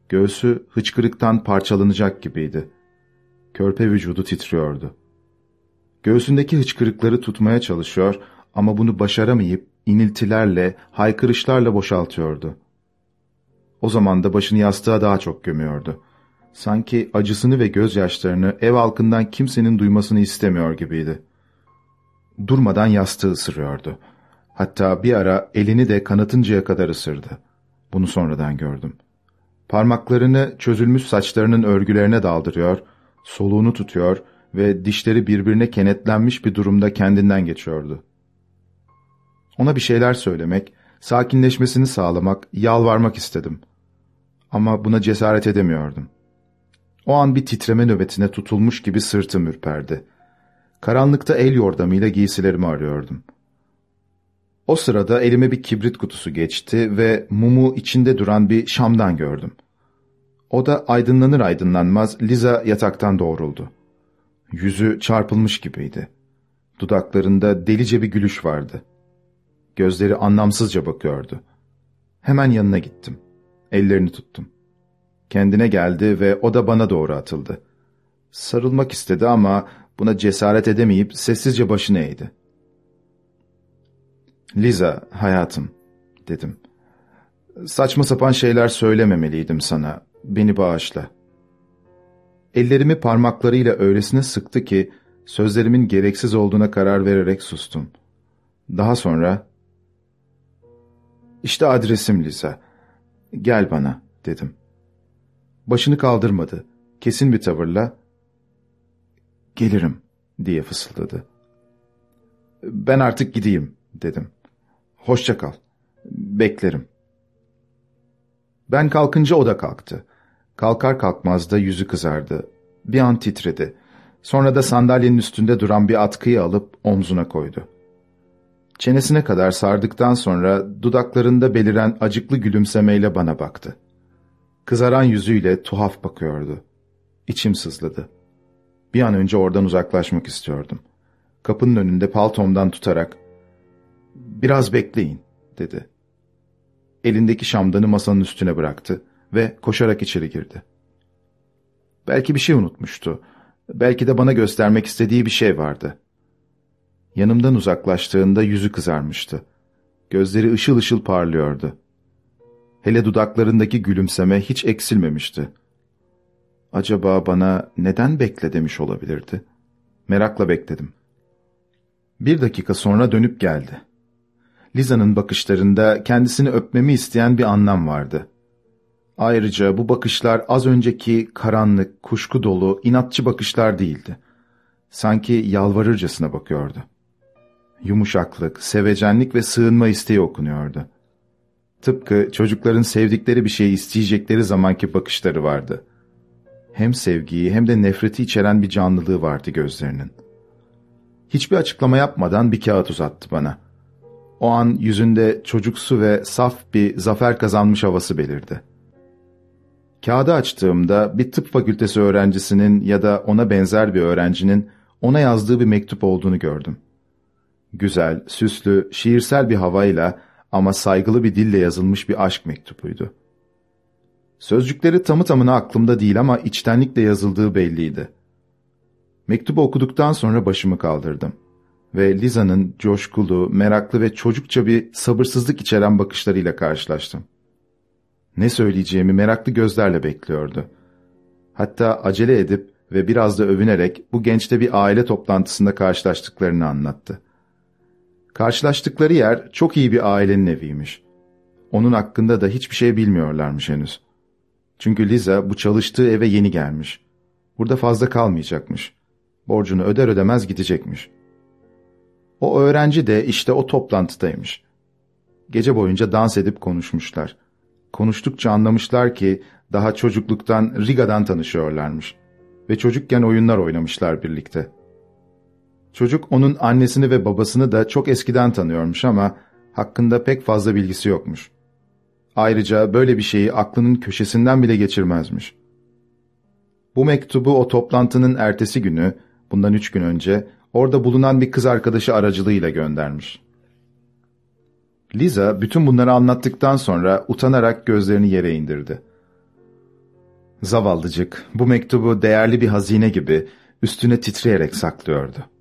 Speaker 2: Göğsü hıçkırıktan parçalanacak gibiydi. Körpe vücudu titriyordu. Göğsündeki hıçkırıkları tutmaya çalışıyor ama bunu başaramayıp iniltilerle, haykırışlarla boşaltıyordu. O zaman da başını yastığa daha çok gömüyordu. Sanki acısını ve gözyaşlarını ev halkından kimsenin duymasını istemiyor gibiydi. Durmadan yastığı ısırıyordu. Hatta bir ara elini de kanıtıncaya kadar ısırdı. Bunu sonradan gördüm. Parmaklarını çözülmüş saçlarının örgülerine daldırıyor, soluğunu tutuyor ve dişleri birbirine kenetlenmiş bir durumda kendinden geçiyordu. Ona bir şeyler söylemek, sakinleşmesini sağlamak, yalvarmak istedim. Ama buna cesaret edemiyordum. O an bir titreme nöbetine tutulmuş gibi sırtım ürperdi. Karanlıkta el yordamıyla giysilerimi arıyordum. O sırada elime bir kibrit kutusu geçti ve mumu içinde duran bir şamdan gördüm. O da aydınlanır aydınlanmaz Liza yataktan doğruldu. Yüzü çarpılmış gibiydi. Dudaklarında delice bir gülüş vardı. Gözleri anlamsızca bakıyordu. Hemen yanına gittim. Ellerini tuttum. Kendine geldi ve o da bana doğru atıldı. Sarılmak istedi ama buna cesaret edemeyip sessizce başını eğdi. Liza, hayatım, dedim. Saçma sapan şeyler söylememeliydim sana. Beni bağışla. Ellerimi parmaklarıyla öylesine sıktı ki sözlerimin gereksiz olduğuna karar vererek sustum. Daha sonra işte adresim Liza. Gel bana dedim. Başını kaldırmadı. Kesin bir tavırla gelirim diye fısıldadı. Ben artık gideyim dedim. Hoşça kal. Beklerim. Ben kalkınca o da kalktı. Kalkar kalkmaz da yüzü kızardı. Bir an titredi. Sonra da sandalyenin üstünde duran bir atkıyı alıp omzuna koydu. Çenesine kadar sardıktan sonra dudaklarında beliren acıklı gülümsemeyle bana baktı. Kızaran yüzüyle tuhaf bakıyordu. İçim sızladı. Bir an önce oradan uzaklaşmak istiyordum. Kapının önünde paltomdan tutarak ''Biraz bekleyin'' dedi. Elindeki şamdanı masanın üstüne bıraktı ve koşarak içeri girdi. Belki bir şey unutmuştu. Belki de bana göstermek istediği bir şey vardı. Yanımdan uzaklaştığında yüzü kızarmıştı. Gözleri ışıl ışıl parlıyordu. Hele dudaklarındaki gülümseme hiç eksilmemişti. Acaba bana neden bekle demiş olabilirdi? Merakla bekledim. Bir dakika sonra dönüp geldi. Liza'nın bakışlarında kendisini öpmemi isteyen bir anlam vardı. Ayrıca bu bakışlar az önceki karanlık, kuşku dolu, inatçı bakışlar değildi. Sanki yalvarırcasına bakıyordu. Yumuşaklık, sevecenlik ve sığınma isteği okunuyordu. Tıpkı çocukların sevdikleri bir şeyi isteyecekleri zamanki bakışları vardı. Hem sevgiyi hem de nefreti içeren bir canlılığı vardı gözlerinin. Hiçbir açıklama yapmadan bir kağıt uzattı bana. O an yüzünde çocuksu ve saf bir zafer kazanmış havası belirdi. Kağıdı açtığımda bir tıp fakültesi öğrencisinin ya da ona benzer bir öğrencinin ona yazdığı bir mektup olduğunu gördüm. Güzel, süslü, şiirsel bir havayla ama saygılı bir dille yazılmış bir aşk mektubuydu. Sözcükleri tamı tamına aklımda değil ama içtenlikle yazıldığı belliydi. Mektubu okuduktan sonra başımı kaldırdım ve Liza'nın coşkulu, meraklı ve çocukça bir sabırsızlık içeren bakışlarıyla karşılaştım. Ne söyleyeceğimi meraklı gözlerle bekliyordu. Hatta acele edip ve biraz da övünerek bu gençte bir aile toplantısında karşılaştıklarını anlattı. Karşılaştıkları yer çok iyi bir ailenin eviymiş. Onun hakkında da hiçbir şey bilmiyorlarmış henüz. Çünkü Liza bu çalıştığı eve yeni gelmiş. Burada fazla kalmayacakmış. Borcunu öder ödemez gidecekmiş. O öğrenci de işte o toplantıdaymış. Gece boyunca dans edip konuşmuşlar. Konuştukça anlamışlar ki daha çocukluktan Riga'dan tanışıyorlarmış. Ve çocukken oyunlar oynamışlar birlikte. Çocuk onun annesini ve babasını da çok eskiden tanıyormuş ama hakkında pek fazla bilgisi yokmuş. Ayrıca böyle bir şeyi aklının köşesinden bile geçirmezmiş. Bu mektubu o toplantının ertesi günü, bundan üç gün önce, orada bulunan bir kız arkadaşı aracılığıyla göndermiş. Liza bütün bunları anlattıktan sonra utanarak gözlerini yere indirdi. Zavallıcık bu mektubu değerli bir hazine gibi üstüne titreyerek saklıyordu.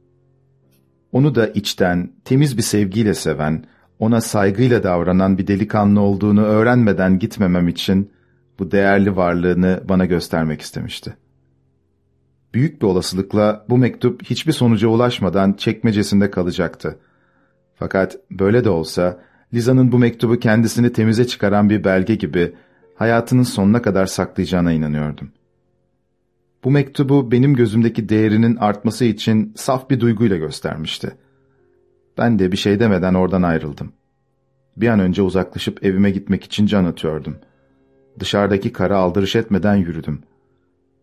Speaker 2: Onu da içten, temiz bir sevgiyle seven, ona saygıyla davranan bir delikanlı olduğunu öğrenmeden gitmemem için bu değerli varlığını bana göstermek istemişti. Büyük bir olasılıkla bu mektup hiçbir sonuca ulaşmadan çekmecesinde kalacaktı. Fakat böyle de olsa Liza'nın bu mektubu kendisini temize çıkaran bir belge gibi hayatının sonuna kadar saklayacağına inanıyordum. Bu mektubu benim gözümdeki değerinin artması için saf bir duyguyla göstermişti. Ben de bir şey demeden oradan ayrıldım. Bir an önce uzaklaşıp evime gitmek için can atıyordum. Dışarıdaki kara aldırış etmeden yürüdüm.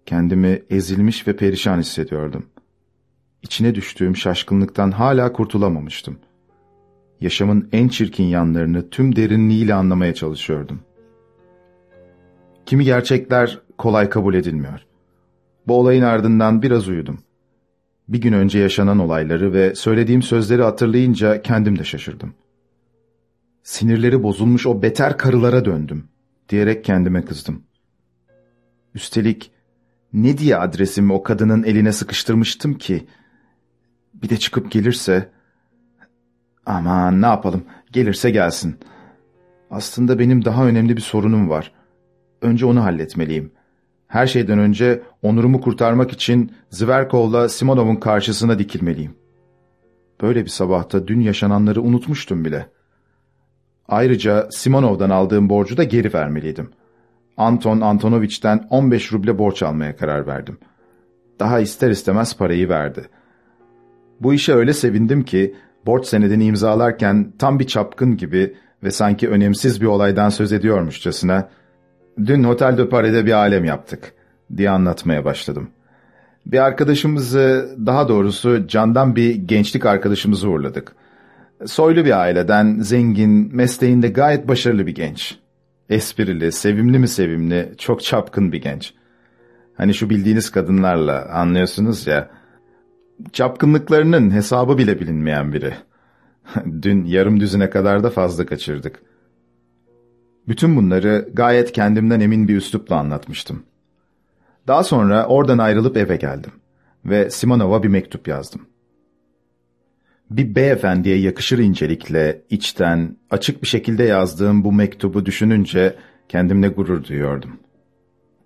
Speaker 2: Kendimi ezilmiş ve perişan hissediyordum. İçine düştüğüm şaşkınlıktan hala kurtulamamıştım. Yaşamın en çirkin yanlarını tüm derinliğiyle anlamaya çalışıyordum. Kimi gerçekler kolay kabul edilmiyor. Bu olayın ardından biraz uyudum. Bir gün önce yaşanan olayları ve söylediğim sözleri hatırlayınca kendim de şaşırdım. Sinirleri bozulmuş o beter karılara döndüm diyerek kendime kızdım. Üstelik ne diye adresimi o kadının eline sıkıştırmıştım ki? Bir de çıkıp gelirse... Aman ne yapalım, gelirse gelsin. Aslında benim daha önemli bir sorunum var. Önce onu halletmeliyim. Her şeyden önce onurumu kurtarmak için Zverkov'la Simonov'un karşısına dikilmeliyim. Böyle bir sabahta dün yaşananları unutmuştum bile. Ayrıca Simonov'dan aldığım borcu da geri vermeliydim. Anton Antonoviç'ten 15 ruble borç almaya karar verdim. Daha ister istemez parayı verdi. Bu işe öyle sevindim ki borç senedini imzalarken tam bir çapkın gibi ve sanki önemsiz bir olaydan söz ediyormuşçasına ''Dün Hotel de Paris'de bir alem yaptık.'' diye anlatmaya başladım. Bir arkadaşımızı, daha doğrusu candan bir gençlik arkadaşımızı uğurladık. Soylu bir aileden, zengin, mesleğinde gayet başarılı bir genç. Esprili, sevimli mi sevimli, çok çapkın bir genç. Hani şu bildiğiniz kadınlarla anlıyorsunuz ya. Çapkınlıklarının hesabı bile bilinmeyen biri. (laughs) Dün yarım düzine kadar da fazla kaçırdık. Bütün bunları gayet kendimden emin bir üslupla anlatmıştım. Daha sonra oradan ayrılıp eve geldim ve Simonov'a bir mektup yazdım. Bir beyefendiye yakışır incelikle, içten, açık bir şekilde yazdığım bu mektubu düşününce kendimle gurur duyuyordum.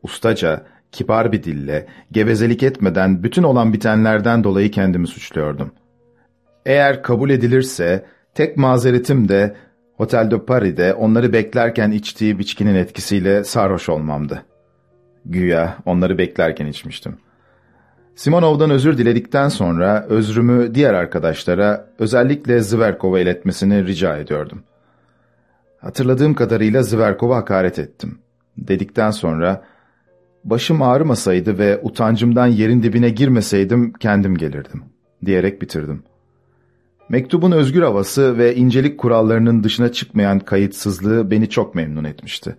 Speaker 2: Ustaca, kibar bir dille, gevezelik etmeden bütün olan bitenlerden dolayı kendimi suçluyordum. Eğer kabul edilirse Tek mazeretim de Hotel de Paris'de onları beklerken içtiği içkinin etkisiyle sarhoş olmamdı. Güya onları beklerken içmiştim. Simonov'dan özür diledikten sonra özrümü diğer arkadaşlara özellikle Zverkov'a iletmesini rica ediyordum. Hatırladığım kadarıyla Zverkov'a hakaret ettim. Dedikten sonra başım ağrımasaydı ve utancımdan yerin dibine girmeseydim kendim gelirdim diyerek bitirdim. Mektubun özgür havası ve incelik kurallarının dışına çıkmayan kayıtsızlığı beni çok memnun etmişti.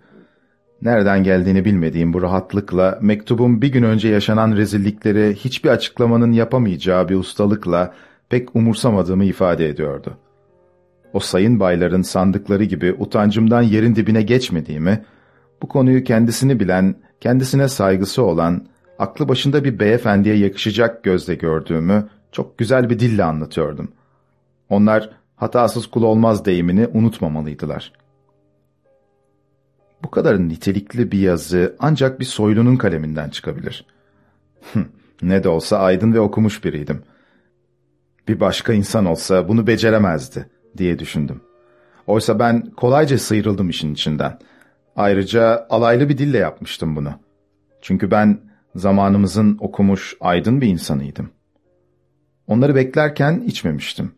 Speaker 2: Nereden geldiğini bilmediğim bu rahatlıkla mektubun bir gün önce yaşanan rezillikleri hiçbir açıklamanın yapamayacağı bir ustalıkla pek umursamadığımı ifade ediyordu. O sayın bayların sandıkları gibi utancımdan yerin dibine geçmediğimi, bu konuyu kendisini bilen, kendisine saygısı olan, aklı başında bir beyefendiye yakışacak gözle gördüğümü çok güzel bir dille anlatıyordum. Onlar hatasız kul olmaz deyimini unutmamalıydılar. Bu kadar nitelikli bir yazı ancak bir soylunun kaleminden çıkabilir. ne de olsa aydın ve okumuş biriydim. Bir başka insan olsa bunu beceremezdi diye düşündüm. Oysa ben kolayca sıyrıldım işin içinden. Ayrıca alaylı bir dille yapmıştım bunu. Çünkü ben zamanımızın okumuş aydın bir insanıydım. Onları beklerken içmemiştim.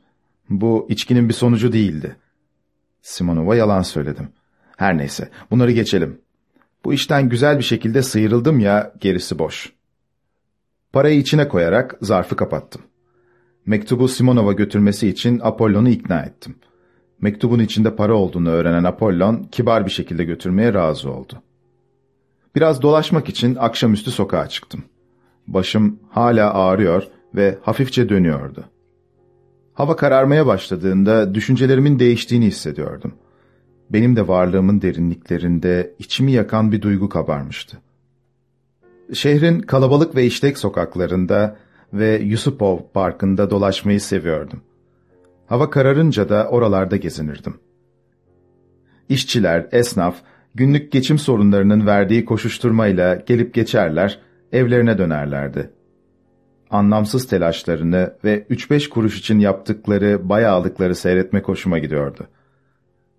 Speaker 2: Bu içkinin bir sonucu değildi. Simonova yalan söyledim. Her neyse bunları geçelim. Bu işten güzel bir şekilde sıyrıldım ya gerisi boş. Parayı içine koyarak zarfı kapattım. Mektubu Simonova götürmesi için Apollon'u ikna ettim. Mektubun içinde para olduğunu öğrenen Apollon kibar bir şekilde götürmeye razı oldu. Biraz dolaşmak için akşamüstü sokağa çıktım. Başım hala ağrıyor ve hafifçe dönüyordu. Hava kararmaya başladığında düşüncelerimin değiştiğini hissediyordum. Benim de varlığımın derinliklerinde içimi yakan bir duygu kabarmıştı. Şehrin kalabalık ve işlek sokaklarında ve Yusupov Parkı'nda dolaşmayı seviyordum. Hava kararınca da oralarda gezinirdim. İşçiler, esnaf, günlük geçim sorunlarının verdiği koşuşturmayla gelip geçerler, evlerine dönerlerdi anlamsız telaşlarını ve üç beş kuruş için yaptıkları bayağılıkları seyretme hoşuma gidiyordu.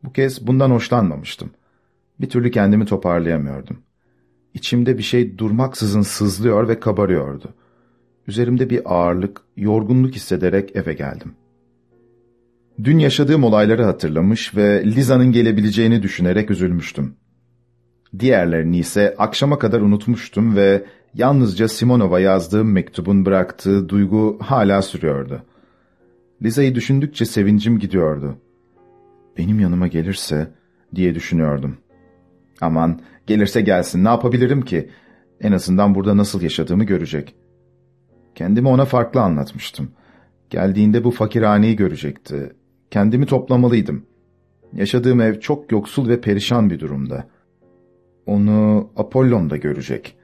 Speaker 2: Bu kez bundan hoşlanmamıştım. Bir türlü kendimi toparlayamıyordum. İçimde bir şey durmaksızın sızlıyor ve kabarıyordu. Üzerimde bir ağırlık, yorgunluk hissederek eve geldim. Dün yaşadığım olayları hatırlamış ve Liza'nın gelebileceğini düşünerek üzülmüştüm. Diğerlerini ise akşama kadar unutmuştum ve Yalnızca Simonova yazdığım mektubun bıraktığı duygu hala sürüyordu. Liza'yı düşündükçe sevincim gidiyordu. Benim yanıma gelirse diye düşünüyordum. Aman gelirse gelsin ne yapabilirim ki? En azından burada nasıl yaşadığımı görecek. Kendimi ona farklı anlatmıştım. Geldiğinde bu fakirhaneyi görecekti. Kendimi toplamalıydım. Yaşadığım ev çok yoksul ve perişan bir durumda. Onu Apollon da görecek.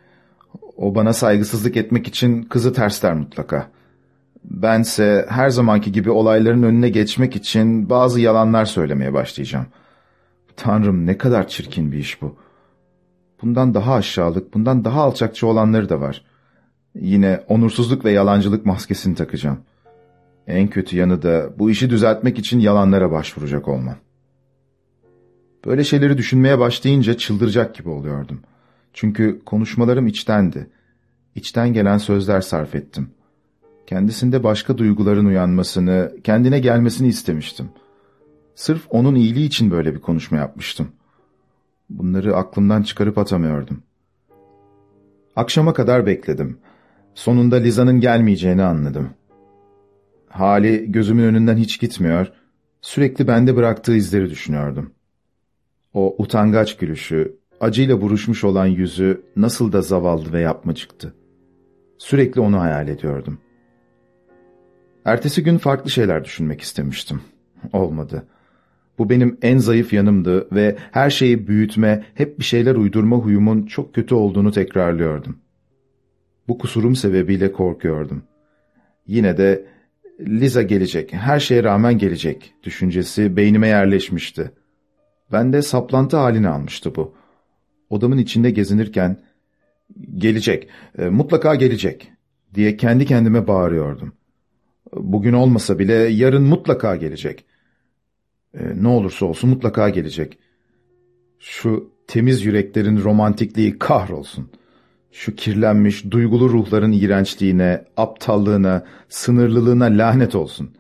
Speaker 2: O bana saygısızlık etmek için kızı tersler mutlaka. Bense her zamanki gibi olayların önüne geçmek için bazı yalanlar söylemeye başlayacağım. Tanrım ne kadar çirkin bir iş bu. Bundan daha aşağılık, bundan daha alçakça olanları da var. Yine onursuzluk ve yalancılık maskesini takacağım. En kötü yanı da bu işi düzeltmek için yalanlara başvuracak olmam. Böyle şeyleri düşünmeye başlayınca çıldıracak gibi oluyordum.'' Çünkü konuşmalarım içtendi. İçten gelen sözler sarf ettim. Kendisinde başka duyguların uyanmasını, kendine gelmesini istemiştim. Sırf onun iyiliği için böyle bir konuşma yapmıştım. Bunları aklımdan çıkarıp atamıyordum. Akşama kadar bekledim. Sonunda Liza'nın gelmeyeceğini anladım. Hali gözümün önünden hiç gitmiyor, sürekli bende bıraktığı izleri düşünüyordum. O utangaç gülüşü, acıyla buruşmuş olan yüzü nasıl da zavallı ve yapmacıktı. Sürekli onu hayal ediyordum. Ertesi gün farklı şeyler düşünmek istemiştim. Olmadı. Bu benim en zayıf yanımdı ve her şeyi büyütme, hep bir şeyler uydurma huyumun çok kötü olduğunu tekrarlıyordum. Bu kusurum sebebiyle korkuyordum. Yine de Liza gelecek, her şeye rağmen gelecek düşüncesi beynime yerleşmişti. Ben de saplantı halini almıştı bu odamın içinde gezinirken gelecek, e, mutlaka gelecek diye kendi kendime bağırıyordum. Bugün olmasa bile yarın mutlaka gelecek. E, ne olursa olsun mutlaka gelecek. Şu temiz yüreklerin romantikliği kahrolsun. Şu kirlenmiş, duygulu ruhların iğrençliğine, aptallığına, sınırlılığına lanet olsun.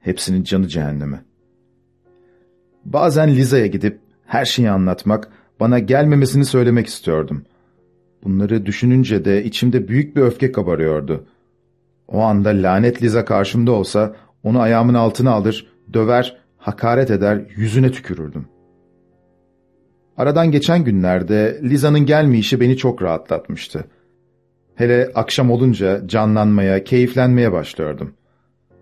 Speaker 2: Hepsinin canı cehenneme. Bazen Liza'ya gidip her şeyi anlatmak, bana gelmemesini söylemek istiyordum. Bunları düşününce de içimde büyük bir öfke kabarıyordu. O anda lanet Liza karşımda olsa onu ayağımın altına alır, döver, hakaret eder, yüzüne tükürürdüm. Aradan geçen günlerde Liza'nın gelmeyişi beni çok rahatlatmıştı. Hele akşam olunca canlanmaya, keyiflenmeye başlıyordum.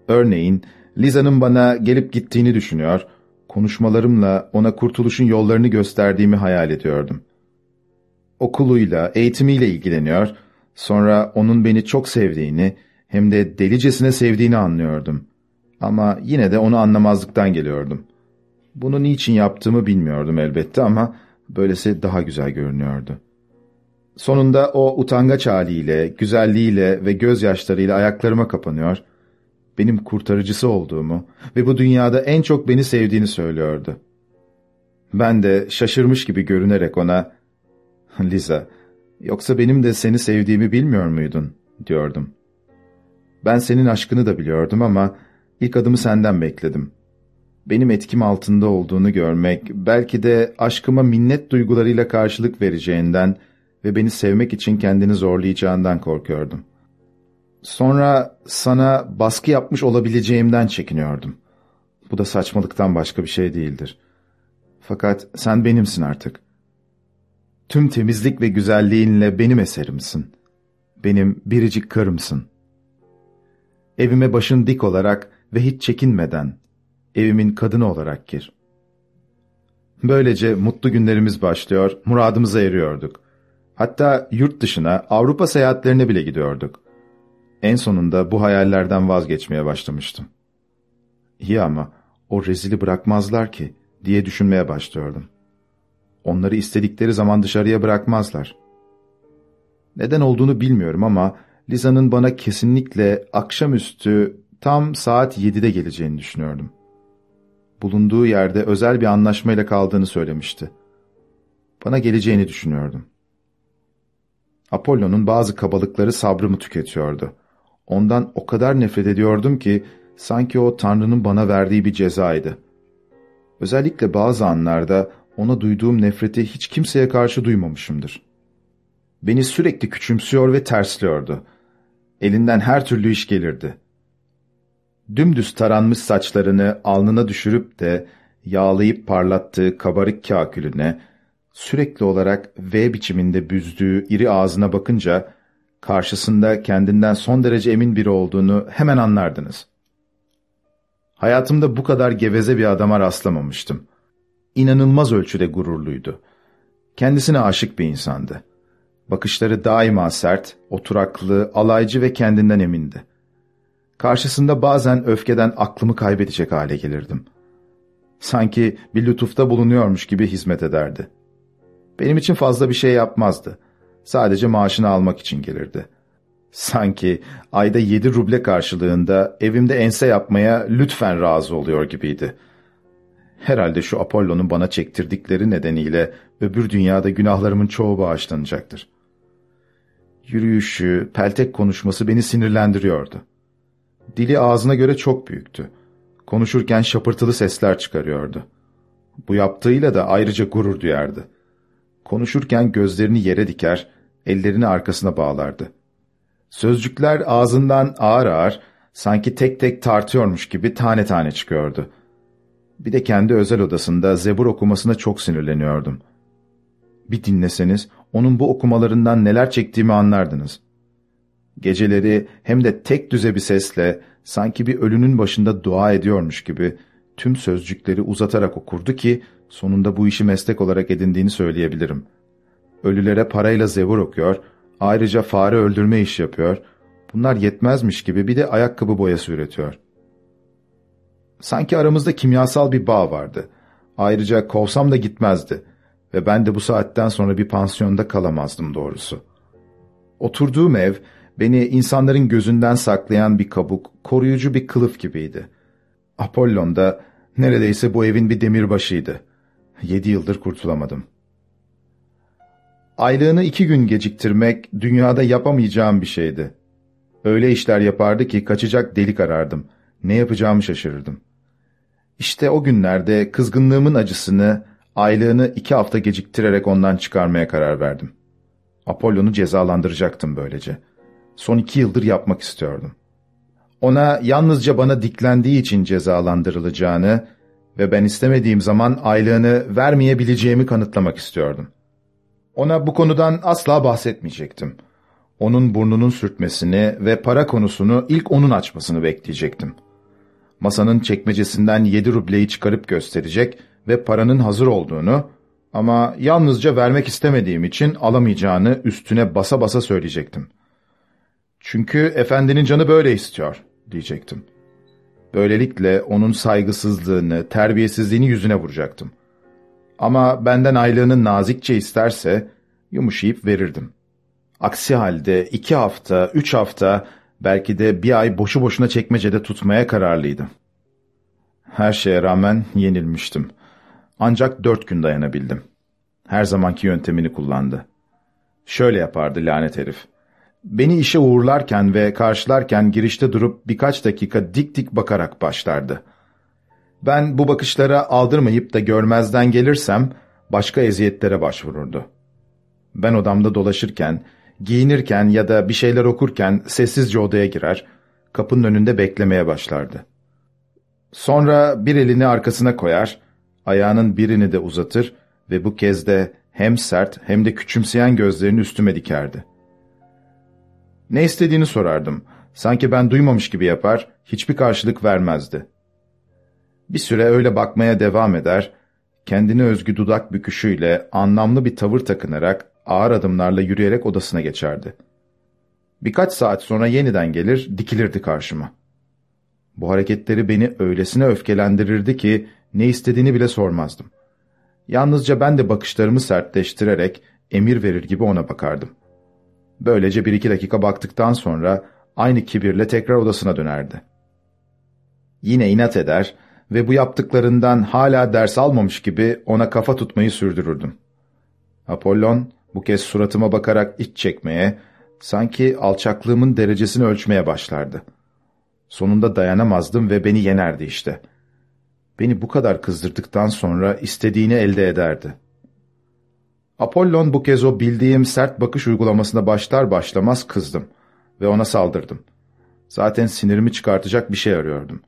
Speaker 2: Örneğin Liza'nın bana gelip gittiğini düşünüyor, konuşmalarımla ona kurtuluşun yollarını gösterdiğimi hayal ediyordum. Okuluyla, eğitimiyle ilgileniyor, sonra onun beni çok sevdiğini, hem de delicesine sevdiğini anlıyordum. Ama yine de onu anlamazlıktan geliyordum. Bunu niçin yaptığımı bilmiyordum elbette ama böylesi daha güzel görünüyordu. Sonunda o utangaç haliyle, güzelliğiyle ve gözyaşlarıyla ayaklarıma kapanıyor, benim kurtarıcısı olduğumu ve bu dünyada en çok beni sevdiğini söylüyordu. Ben de şaşırmış gibi görünerek ona, ''Liza, yoksa benim de seni sevdiğimi bilmiyor muydun?'' diyordum. Ben senin aşkını da biliyordum ama ilk adımı senden bekledim. Benim etkim altında olduğunu görmek, belki de aşkıma minnet duygularıyla karşılık vereceğinden ve beni sevmek için kendini zorlayacağından korkuyordum. Sonra sana baskı yapmış olabileceğimden çekiniyordum. Bu da saçmalıktan başka bir şey değildir. Fakat sen benimsin artık. Tüm temizlik ve güzelliğinle benim eserimsin. Benim biricik karımsın. Evime başın dik olarak ve hiç çekinmeden, evimin kadını olarak gir. Böylece mutlu günlerimiz başlıyor, muradımıza eriyorduk. Hatta yurt dışına, Avrupa seyahatlerine bile gidiyorduk. En sonunda bu hayallerden vazgeçmeye başlamıştım. İyi ama o rezili bırakmazlar ki diye düşünmeye başlıyordum. Onları istedikleri zaman dışarıya bırakmazlar. Neden olduğunu bilmiyorum ama Liza'nın bana kesinlikle akşamüstü tam saat 7'de geleceğini düşünüyordum. Bulunduğu yerde özel bir anlaşmayla kaldığını söylemişti. Bana geleceğini düşünüyordum. Apollo'nun bazı kabalıkları sabrımı tüketiyordu. Ondan o kadar nefret ediyordum ki sanki o Tanrı'nın bana verdiği bir cezaydı. Özellikle bazı anlarda ona duyduğum nefreti hiç kimseye karşı duymamışımdır. Beni sürekli küçümsüyor ve tersliyordu. Elinden her türlü iş gelirdi. Dümdüz taranmış saçlarını alnına düşürüp de yağlayıp parlattığı kabarık kakülüne, sürekli olarak V biçiminde büzdüğü iri ağzına bakınca, karşısında kendinden son derece emin biri olduğunu hemen anlardınız. Hayatımda bu kadar geveze bir adama rastlamamıştım. İnanılmaz ölçüde gururluydu. Kendisine aşık bir insandı. Bakışları daima sert, oturaklı, alaycı ve kendinden emindi. Karşısında bazen öfkeden aklımı kaybedecek hale gelirdim. Sanki bir lütufta bulunuyormuş gibi hizmet ederdi. Benim için fazla bir şey yapmazdı. Sadece maaşını almak için gelirdi. Sanki ayda yedi ruble karşılığında evimde ense yapmaya lütfen razı oluyor gibiydi. Herhalde şu Apollo'nun bana çektirdikleri nedeniyle öbür dünyada günahlarımın çoğu bağışlanacaktır. Yürüyüşü, peltek konuşması beni sinirlendiriyordu. Dili ağzına göre çok büyüktü. Konuşurken şapırtılı sesler çıkarıyordu. Bu yaptığıyla da ayrıca gurur duyardı. Konuşurken gözlerini yere diker, ellerini arkasına bağlardı. Sözcükler ağzından ağır ağır, sanki tek tek tartıyormuş gibi tane tane çıkıyordu. Bir de kendi özel odasında zebur okumasına çok sinirleniyordum. Bir dinleseniz onun bu okumalarından neler çektiğimi anlardınız. Geceleri hem de tek düze bir sesle sanki bir ölünün başında dua ediyormuş gibi tüm sözcükleri uzatarak okurdu ki sonunda bu işi meslek olarak edindiğini söyleyebilirim. Ölülere parayla zevur okuyor, ayrıca fare öldürme iş yapıyor, bunlar yetmezmiş gibi bir de ayakkabı boyası üretiyor. Sanki aramızda kimyasal bir bağ vardı. Ayrıca kovsam da gitmezdi ve ben de bu saatten sonra bir pansiyonda kalamazdım doğrusu. Oturduğum ev, beni insanların gözünden saklayan bir kabuk, koruyucu bir kılıf gibiydi. Apollon da Neredeyse bu evin bir demirbaşıydı. Yedi yıldır kurtulamadım. Aylığını iki gün geciktirmek dünyada yapamayacağım bir şeydi. Öyle işler yapardı ki kaçacak delik arardım. Ne yapacağımı şaşırırdım. İşte o günlerde kızgınlığımın acısını, aylığını iki hafta geciktirerek ondan çıkarmaya karar verdim. Apollon'u cezalandıracaktım böylece. Son iki yıldır yapmak istiyordum. Ona yalnızca bana diklendiği için cezalandırılacağını ve ben istemediğim zaman aylığını vermeyebileceğimi kanıtlamak istiyordum. Ona bu konudan asla bahsetmeyecektim. Onun burnunun sürtmesini ve para konusunu ilk onun açmasını bekleyecektim. Masanın çekmecesinden yedi rubleyi çıkarıp gösterecek ve paranın hazır olduğunu ama yalnızca vermek istemediğim için alamayacağını üstüne basa basa söyleyecektim. Çünkü efendinin canı böyle istiyor diyecektim. Böylelikle onun saygısızlığını, terbiyesizliğini yüzüne vuracaktım. Ama benden aylığını nazikçe isterse yumuşayıp verirdim. Aksi halde iki hafta, üç hafta, belki de bir ay boşu boşuna çekmecede tutmaya kararlıydım. Her şeye rağmen yenilmiştim. Ancak dört gün dayanabildim. Her zamanki yöntemini kullandı. Şöyle yapardı lanet herif. Beni işe uğurlarken ve karşılarken girişte durup birkaç dakika dik dik bakarak başlardı. Ben bu bakışlara aldırmayıp da görmezden gelirsem başka eziyetlere başvururdu. Ben odamda dolaşırken, giyinirken ya da bir şeyler okurken sessizce odaya girer, kapının önünde beklemeye başlardı. Sonra bir elini arkasına koyar, ayağının birini de uzatır ve bu kez de hem sert hem de küçümseyen gözlerini üstüme dikerdi. Ne istediğini sorardım. Sanki ben duymamış gibi yapar, hiçbir karşılık vermezdi. Bir süre öyle bakmaya devam eder, kendine özgü dudak büküşüyle anlamlı bir tavır takınarak ağır adımlarla yürüyerek odasına geçerdi. Birkaç saat sonra yeniden gelir, dikilirdi karşıma. Bu hareketleri beni öylesine öfkelendirirdi ki ne istediğini bile sormazdım. Yalnızca ben de bakışlarımı sertleştirerek emir verir gibi ona bakardım. Böylece bir iki dakika baktıktan sonra aynı kibirle tekrar odasına dönerdi. Yine inat eder ve bu yaptıklarından hala ders almamış gibi ona kafa tutmayı sürdürürdüm. Apollon bu kez suratıma bakarak iç çekmeye, sanki alçaklığımın derecesini ölçmeye başlardı. Sonunda dayanamazdım ve beni yenerdi işte. Beni bu kadar kızdırdıktan sonra istediğini elde ederdi. Apollon bu kez o bildiğim sert bakış uygulamasına başlar başlamaz kızdım ve ona saldırdım. Zaten sinirimi çıkartacak bir şey arıyordum.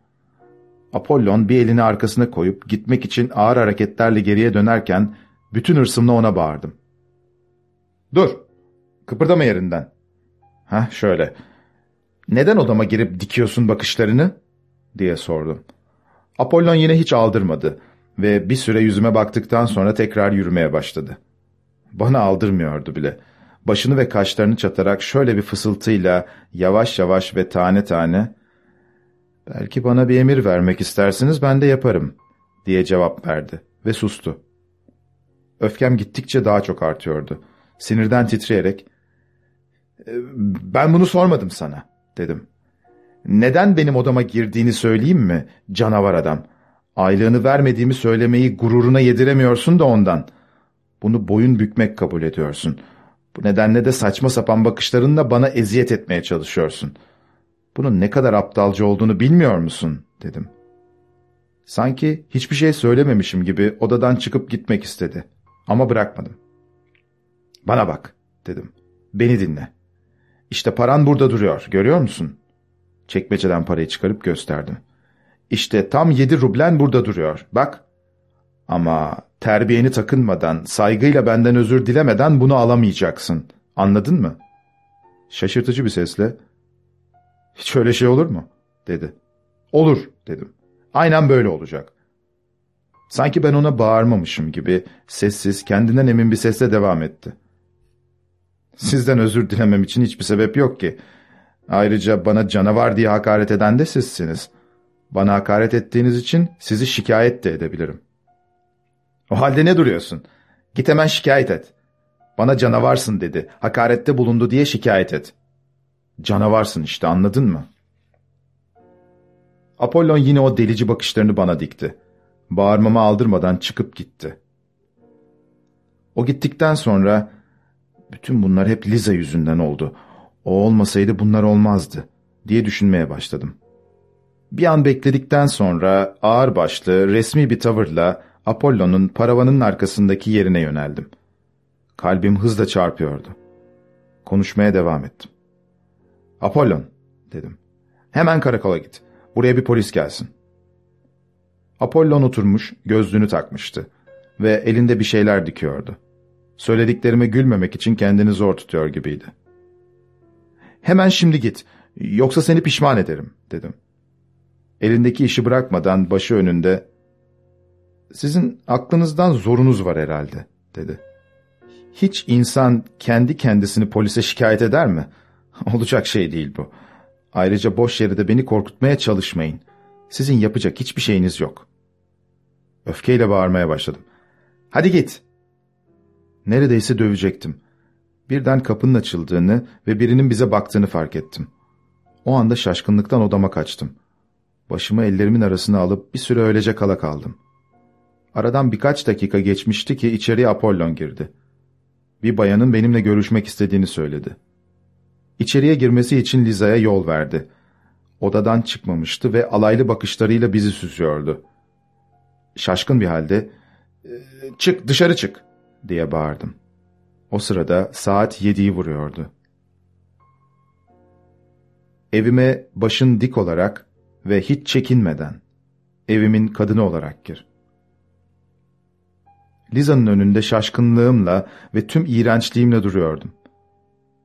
Speaker 2: Apollon bir elini arkasına koyup gitmek için ağır hareketlerle geriye dönerken bütün hırsımla ona bağırdım. Dur! Kıpırdama yerinden. Ha şöyle. Neden odama girip dikiyorsun bakışlarını? diye sordum. Apollon yine hiç aldırmadı ve bir süre yüzüme baktıktan sonra tekrar yürümeye başladı. Bana aldırmıyordu bile. Başını ve kaşlarını çatarak şöyle bir fısıltıyla yavaş yavaş ve tane tane ''Belki bana bir emir vermek istersiniz ben de yaparım.'' diye cevap verdi ve sustu. Öfkem gittikçe daha çok artıyordu. Sinirden titreyerek ee, ''Ben bunu sormadım sana.'' dedim. ''Neden benim odama girdiğini söyleyeyim mi canavar adam? Aylığını vermediğimi söylemeyi gururuna yediremiyorsun da ondan. Bunu boyun bükmek kabul ediyorsun. Bu nedenle de saçma sapan bakışlarınla bana eziyet etmeye çalışıyorsun. Bunun ne kadar aptalca olduğunu bilmiyor musun?'' dedim. Sanki hiçbir şey söylememişim gibi odadan çıkıp gitmek istedi. Ama bırakmadım. Bana bak dedim. Beni dinle. İşte paran burada duruyor görüyor musun? Çekmeceden parayı çıkarıp gösterdim. İşte tam yedi rublen burada duruyor. Bak. Ama terbiyeni takınmadan, saygıyla benden özür dilemeden bunu alamayacaksın. Anladın mı? Şaşırtıcı bir sesle. Hiç öyle şey olur mu? dedi. Olur dedim. Aynen böyle olacak. Sanki ben ona bağırmamışım gibi sessiz, kendinden emin bir sesle devam etti. Sizden özür dilemem için hiçbir sebep yok ki. Ayrıca bana canavar diye hakaret eden de sizsiniz. Bana hakaret ettiğiniz için sizi şikayet de edebilirim. O halde ne duruyorsun? Git hemen şikayet et. Bana canavarsın dedi. Hakarette bulundu diye şikayet et. Canavarsın işte anladın mı? Apollon yine o delici bakışlarını bana dikti. bağırmama aldırmadan çıkıp gitti. O gittikten sonra bütün bunlar hep Liza yüzünden oldu. O olmasaydı bunlar olmazdı diye düşünmeye başladım. Bir an bekledikten sonra ağır başlı resmi bir tavırla Apollo'nun paravanın arkasındaki yerine yöneldim. Kalbim hızla çarpıyordu. Konuşmaya devam ettim. Apollon dedim. Hemen karakola git. Buraya bir polis gelsin. Apollon oturmuş, gözlüğünü takmıştı ve elinde bir şeyler dikiyordu. Söylediklerime gülmemek için kendini zor tutuyor gibiydi. Hemen şimdi git, yoksa seni pişman ederim, dedim. Elindeki işi bırakmadan başı önünde, sizin aklınızdan zorunuz var herhalde, dedi. Hiç insan kendi kendisini polise şikayet eder mi? (laughs) Olacak şey değil bu. Ayrıca boş yere de beni korkutmaya çalışmayın. Sizin yapacak hiçbir şeyiniz yok. Öfkeyle bağırmaya başladım. Hadi git. Neredeyse dövecektim. Birden kapının açıldığını ve birinin bize baktığını fark ettim. O anda şaşkınlıktan odama kaçtım. Başımı ellerimin arasına alıp bir süre öylece kala kaldım. Aradan birkaç dakika geçmişti ki içeriye Apollon girdi. Bir bayanın benimle görüşmek istediğini söyledi. İçeriye girmesi için Liza'ya yol verdi. Odadan çıkmamıştı ve alaylı bakışlarıyla bizi süzüyordu. Şaşkın bir halde, ee, ''Çık, dışarı çık!'' diye bağırdım. O sırada saat yediyi vuruyordu. Evime başın dik olarak ve hiç çekinmeden, evimin kadını olarak gir. Liza'nın önünde şaşkınlığımla ve tüm iğrençliğimle duruyordum.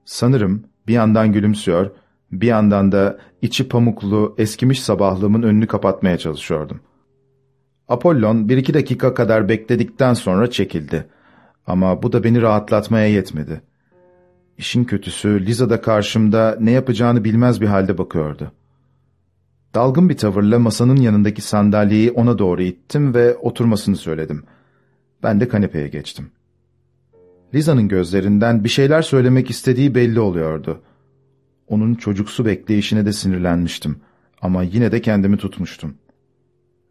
Speaker 2: Sanırım bir yandan gülümsüyor, bir yandan da içi pamuklu, eskimiş sabahlığımın önünü kapatmaya çalışıyordum. Apollon bir iki dakika kadar bekledikten sonra çekildi. Ama bu da beni rahatlatmaya yetmedi. İşin kötüsü Liza da karşımda ne yapacağını bilmez bir halde bakıyordu. Dalgın bir tavırla masanın yanındaki sandalyeyi ona doğru ittim ve oturmasını söyledim. Ben de kanepeye geçtim. Liza'nın gözlerinden bir şeyler söylemek istediği belli oluyordu. Onun çocuksu bekleyişine de sinirlenmiştim ama yine de kendimi tutmuştum.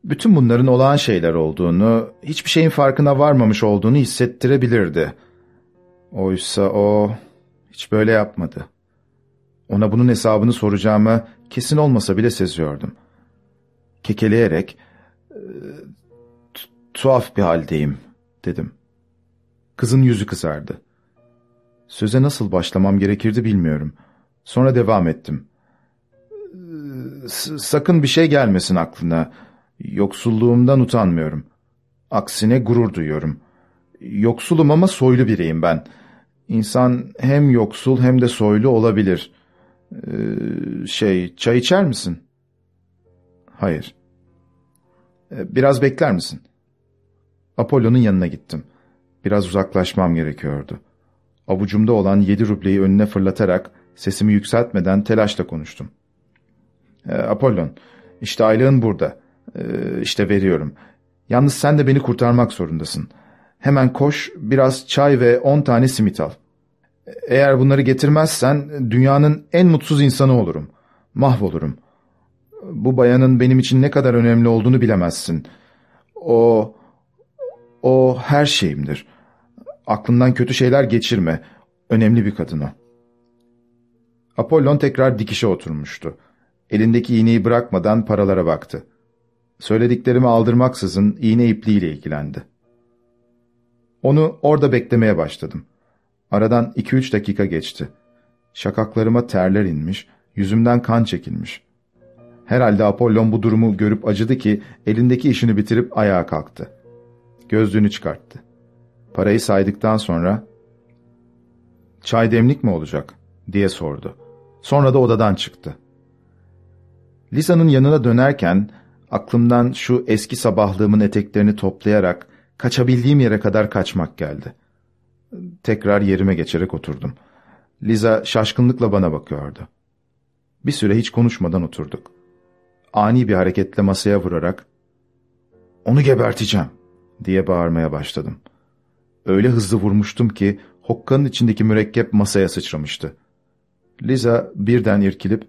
Speaker 2: Bütün bunların olağan şeyler olduğunu, hiçbir şeyin farkına varmamış olduğunu hissettirebilirdi. Oysa o hiç böyle yapmadı. Ona bunun hesabını soracağımı kesin olmasa bile seziyordum. Kekeleyerek, ee, tuhaf bir haldeyim, dedim. Kızın yüzü kızardı. Söze nasıl başlamam gerekirdi bilmiyorum. Sonra devam ettim. S sakın bir şey gelmesin aklına. Yoksulluğumdan utanmıyorum. Aksine gurur duyuyorum. Yoksulum ama soylu biriyim ben. İnsan hem yoksul hem de soylu olabilir. Ee, şey, çay içer misin? Hayır. Ee, biraz bekler misin? Apollo'nun yanına gittim. Biraz uzaklaşmam gerekiyordu. Avucumda olan yedi rubleyi önüne fırlatarak sesimi yükseltmeden telaşla konuştum. Ee, Apollon, işte aylığın burada. Ee, işte veriyorum. Yalnız sen de beni kurtarmak zorundasın. Hemen koş, biraz çay ve on tane simit al. Eğer bunları getirmezsen dünyanın en mutsuz insanı olurum. Mahvolurum. Bu bayanın benim için ne kadar önemli olduğunu bilemezsin. O, o her şeyimdir. Aklından kötü şeyler geçirme. Önemli bir kadın o. Apollon tekrar dikişe oturmuştu. Elindeki iğneyi bırakmadan paralara baktı. Söylediklerimi aldırmaksızın iğne ipliğiyle ilgilendi. Onu orada beklemeye başladım. Aradan iki üç dakika geçti. Şakaklarıma terler inmiş, yüzümden kan çekilmiş. Herhalde Apollon bu durumu görüp acıdı ki elindeki işini bitirip ayağa kalktı. Gözlüğünü çıkarttı. Parayı saydıktan sonra ''Çay demlik mi olacak?'' diye sordu. Sonra da odadan çıktı. Lisa'nın yanına dönerken aklımdan şu eski sabahlığımın eteklerini toplayarak kaçabildiğim yere kadar kaçmak geldi. Tekrar yerime geçerek oturdum. Liza şaşkınlıkla bana bakıyordu. Bir süre hiç konuşmadan oturduk. Ani bir hareketle masaya vurarak ''Onu geberteceğim!'' Diye bağırmaya başladım. Öyle hızlı vurmuştum ki hokkanın içindeki mürekkep masaya sıçramıştı. Liza birden irkilip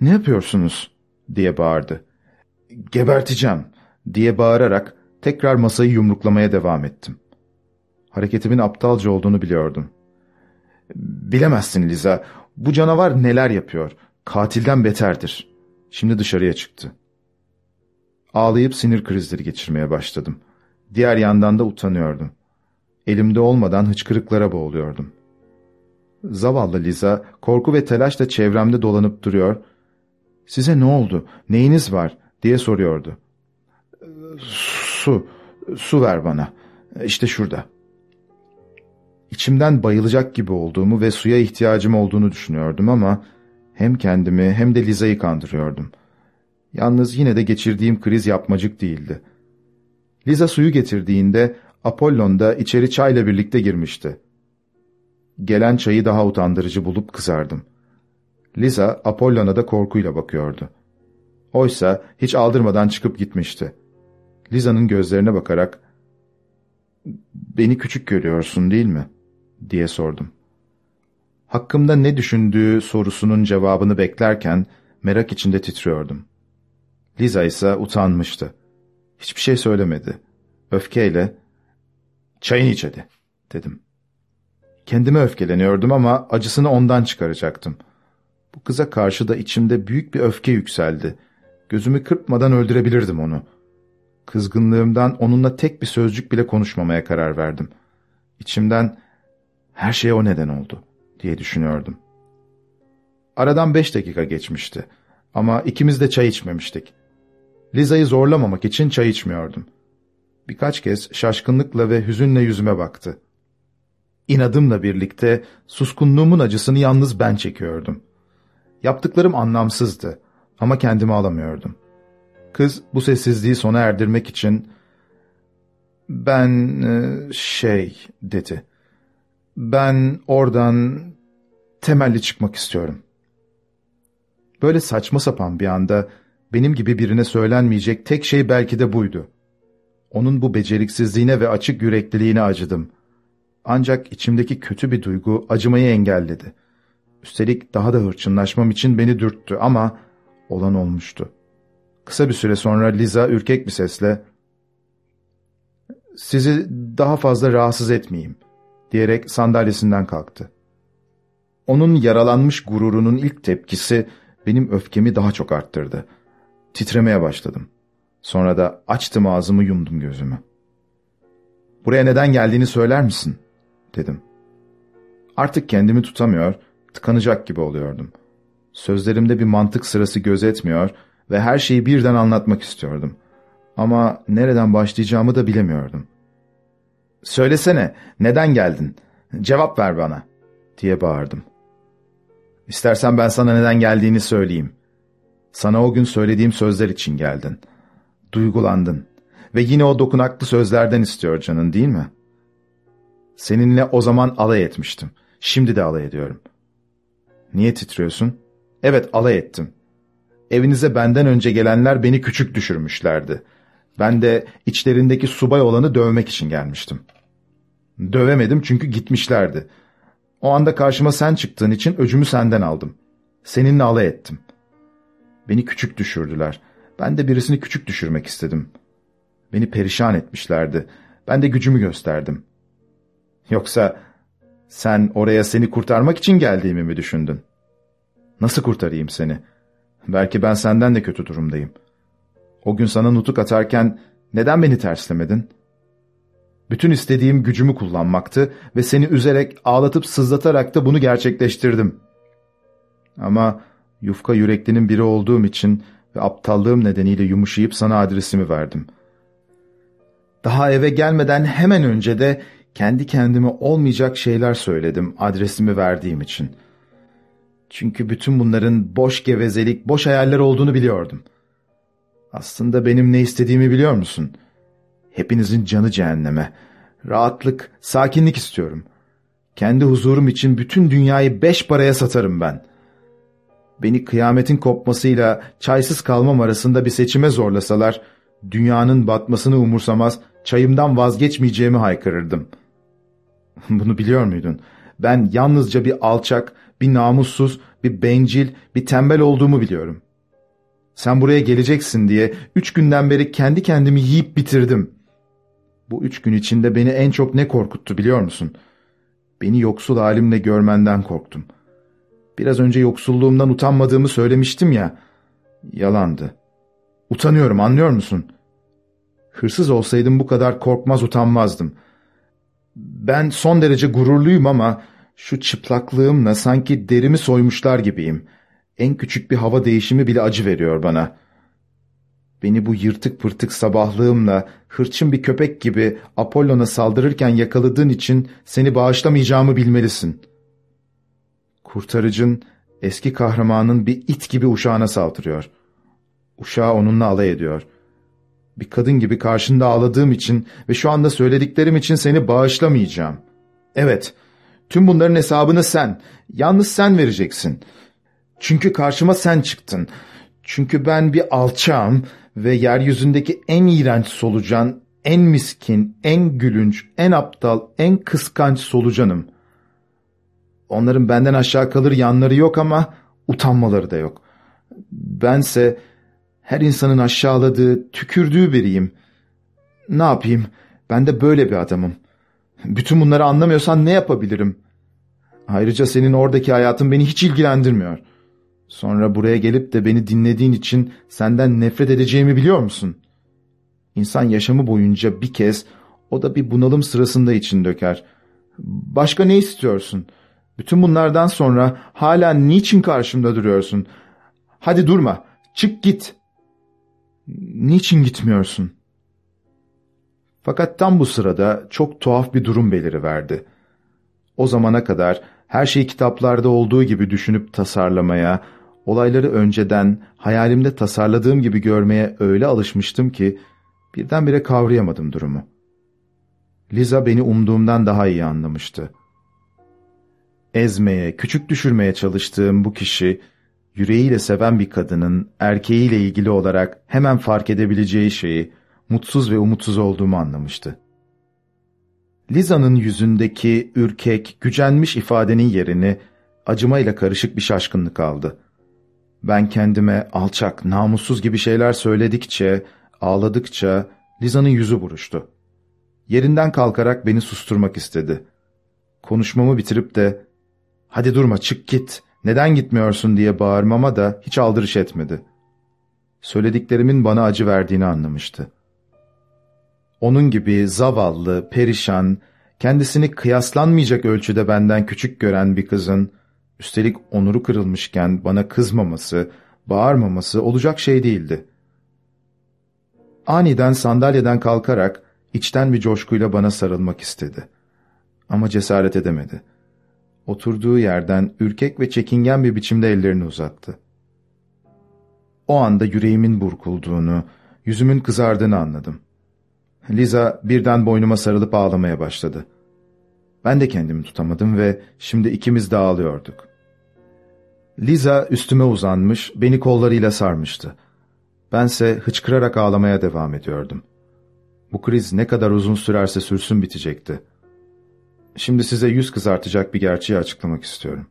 Speaker 2: ''Ne yapıyorsunuz?'' diye bağırdı. ''Geberteceğim. diye bağırarak tekrar masayı yumruklamaya devam ettim. Hareketimin aptalca olduğunu biliyordum. Bilemezsin Liza, bu canavar neler yapıyor. Katilden beterdir. Şimdi dışarıya çıktı. Ağlayıp sinir krizleri geçirmeye başladım. Diğer yandan da utanıyordum. Elimde olmadan hıçkırıklara boğuluyordum. Zavallı Liza korku ve telaşla çevremde dolanıp duruyor. ''Size ne oldu? Neyiniz var?'' diye soruyordu. ''Su, su ver bana. İşte şurada.'' İçimden bayılacak gibi olduğumu ve suya ihtiyacım olduğunu düşünüyordum ama hem kendimi hem de Liza'yı kandırıyordum. Yalnız yine de geçirdiğim kriz yapmacık değildi. Liza suyu getirdiğinde Apollon da içeri çayla birlikte girmişti. Gelen çayı daha utandırıcı bulup kızardım. Liza Apollon'a da korkuyla bakıyordu. Oysa hiç aldırmadan çıkıp gitmişti. Liza'nın gözlerine bakarak ''Beni küçük görüyorsun değil mi?'' diye sordum. Hakkımda ne düşündüğü sorusunun cevabını beklerken merak içinde titriyordum. Liza ise utanmıştı. Hiçbir şey söylemedi. Öfkeyle ''Çayını iç hadi.'' dedim. Kendime öfkeleniyordum ama acısını ondan çıkaracaktım. Bu kıza karşı da içimde büyük bir öfke yükseldi. Gözümü kırpmadan öldürebilirdim onu. Kızgınlığımdan onunla tek bir sözcük bile konuşmamaya karar verdim. İçimden her şeye o neden oldu diye düşünüyordum. Aradan beş dakika geçmişti ama ikimiz de çay içmemiştik. Liza'yı zorlamamak için çay içmiyordum. Birkaç kez şaşkınlıkla ve hüzünle yüzüme baktı. İnadımla birlikte suskunluğumun acısını yalnız ben çekiyordum. Yaptıklarım anlamsızdı ama kendimi alamıyordum. Kız bu sessizliği sona erdirmek için ben e, şey dedi. Ben oradan temelli çıkmak istiyorum. Böyle saçma sapan bir anda benim gibi birine söylenmeyecek tek şey belki de buydu. Onun bu beceriksizliğine ve açık yürekliliğine acıdım. Ancak içimdeki kötü bir duygu acımayı engelledi. Üstelik daha da hırçınlaşmam için beni dürttü ama olan olmuştu. Kısa bir süre sonra Liza ürkek bir sesle ''Sizi daha fazla rahatsız etmeyeyim.'' diyerek sandalyesinden kalktı. Onun yaralanmış gururunun ilk tepkisi benim öfkemi daha çok arttırdı. Titremeye başladım. Sonra da açtım ağzımı yumdum gözümü. ''Buraya neden geldiğini söyler misin?'' dedim. Artık kendimi tutamıyor, tıkanacak gibi oluyordum. Sözlerimde bir mantık sırası gözetmiyor ve her şeyi birden anlatmak istiyordum. Ama nereden başlayacağımı da bilemiyordum. ''Söylesene, neden geldin? Cevap ver bana.'' diye bağırdım. ''İstersen ben sana neden geldiğini söyleyeyim. Sana o gün söylediğim sözler için geldin. Duygulandın ve yine o dokunaklı sözlerden istiyor canın değil mi? Seninle o zaman alay etmiştim. Şimdi de alay ediyorum. Niye titriyorsun? Evet alay ettim. Evinize benden önce gelenler beni küçük düşürmüşlerdi. Ben de içlerindeki subay olanı dövmek için gelmiştim. Dövemedim çünkü gitmişlerdi. O anda karşıma sen çıktığın için öcümü senden aldım. Seninle alay ettim. Beni küçük düşürdüler. Ben de birisini küçük düşürmek istedim. Beni perişan etmişlerdi. Ben de gücümü gösterdim. Yoksa sen oraya seni kurtarmak için geldiğimi mi düşündün? Nasıl kurtarayım seni? Belki ben senden de kötü durumdayım. O gün sana nutuk atarken neden beni terslemedin? Bütün istediğim gücümü kullanmaktı ve seni üzerek, ağlatıp sızlatarak da bunu gerçekleştirdim. Ama yufka yüreklinin biri olduğum için ve aptallığım nedeniyle yumuşayıp sana adresimi verdim. Daha eve gelmeden hemen önce de kendi kendime olmayacak şeyler söyledim adresimi verdiğim için. Çünkü bütün bunların boş gevezelik, boş hayaller olduğunu biliyordum. Aslında benim ne istediğimi biliyor musun? Hepinizin canı cehenneme. Rahatlık, sakinlik istiyorum. Kendi huzurum için bütün dünyayı beş paraya satarım ben. Beni kıyametin kopmasıyla çaysız kalmam arasında bir seçime zorlasalar, dünyanın batmasını umursamaz, çayımdan vazgeçmeyeceğimi haykırırdım. (laughs) Bunu biliyor muydun? Ben yalnızca bir alçak, bir namussuz, bir bencil, bir tembel olduğumu biliyorum. Sen buraya geleceksin diye üç günden beri kendi kendimi yiyip bitirdim. Bu üç gün içinde beni en çok ne korkuttu biliyor musun? Beni yoksul halimle görmenden korktum. Biraz önce yoksulluğumdan utanmadığımı söylemiştim ya. Yalandı. Utanıyorum anlıyor musun? Hırsız olsaydım bu kadar korkmaz utanmazdım. Ben son derece gururluyum ama şu çıplaklığımla sanki derimi soymuşlar gibiyim. En küçük bir hava değişimi bile acı veriyor bana. Beni bu yırtık pırtık sabahlığımla hırçın bir köpek gibi Apollon'a saldırırken yakaladığın için seni bağışlamayacağımı bilmelisin. Kurtarıcın eski kahramanın bir it gibi uşağına saldırıyor. Uşağı onunla alay ediyor. Bir kadın gibi karşında ağladığım için ve şu anda söylediklerim için seni bağışlamayacağım. Evet, tüm bunların hesabını sen, yalnız sen vereceksin. Çünkü karşıma sen çıktın. Çünkü ben bir alçağım ve yeryüzündeki en iğrenç solucan, en miskin, en gülünç, en aptal, en kıskanç solucanım. Onların benden aşağı kalır yanları yok ama utanmaları da yok. Bense her insanın aşağıladığı, tükürdüğü biriyim. Ne yapayım? Ben de böyle bir adamım. Bütün bunları anlamıyorsan ne yapabilirim? Ayrıca senin oradaki hayatın beni hiç ilgilendirmiyor. Sonra buraya gelip de beni dinlediğin için senden nefret edeceğimi biliyor musun? İnsan yaşamı boyunca bir kez, o da bir bunalım sırasında için döker. Başka ne istiyorsun? Bütün bunlardan sonra hala niçin karşımda duruyorsun? Hadi durma, çık git.'' Niçin gitmiyorsun? Fakat tam bu sırada çok tuhaf bir durum beliriverdi. O zamana kadar her şeyi kitaplarda olduğu gibi düşünüp tasarlamaya, olayları önceden hayalimde tasarladığım gibi görmeye öyle alışmıştım ki birdenbire kavrayamadım durumu. Liza beni umduğumdan daha iyi anlamıştı. Ezmeye, küçük düşürmeye çalıştığım bu kişi yüreğiyle seven bir kadının erkeğiyle ilgili olarak hemen fark edebileceği şeyi mutsuz ve umutsuz olduğumu anlamıştı. Liza'nın yüzündeki ürkek, gücenmiş ifadenin yerini acımayla karışık bir şaşkınlık aldı. Ben kendime alçak, namussuz gibi şeyler söyledikçe, ağladıkça Liza'nın yüzü buruştu. Yerinden kalkarak beni susturmak istedi. Konuşmamı bitirip de ''Hadi durma çık git, neden gitmiyorsun diye bağırmama da hiç aldırış etmedi. Söylediklerimin bana acı verdiğini anlamıştı. Onun gibi zavallı, perişan, kendisini kıyaslanmayacak ölçüde benden küçük gören bir kızın, üstelik onuru kırılmışken bana kızmaması, bağırmaması olacak şey değildi. Aniden sandalyeden kalkarak içten bir coşkuyla bana sarılmak istedi. Ama cesaret edemedi oturduğu yerden ürkek ve çekingen bir biçimde ellerini uzattı. O anda yüreğimin burkulduğunu, yüzümün kızardığını anladım. Liza birden boynuma sarılıp ağlamaya başladı. Ben de kendimi tutamadım ve şimdi ikimiz de ağlıyorduk. Liza üstüme uzanmış, beni kollarıyla sarmıştı. Bense hıçkırarak ağlamaya devam ediyordum. Bu kriz ne kadar uzun sürerse sürsün bitecekti. Şimdi size yüz kızartacak bir gerçeği açıklamak istiyorum.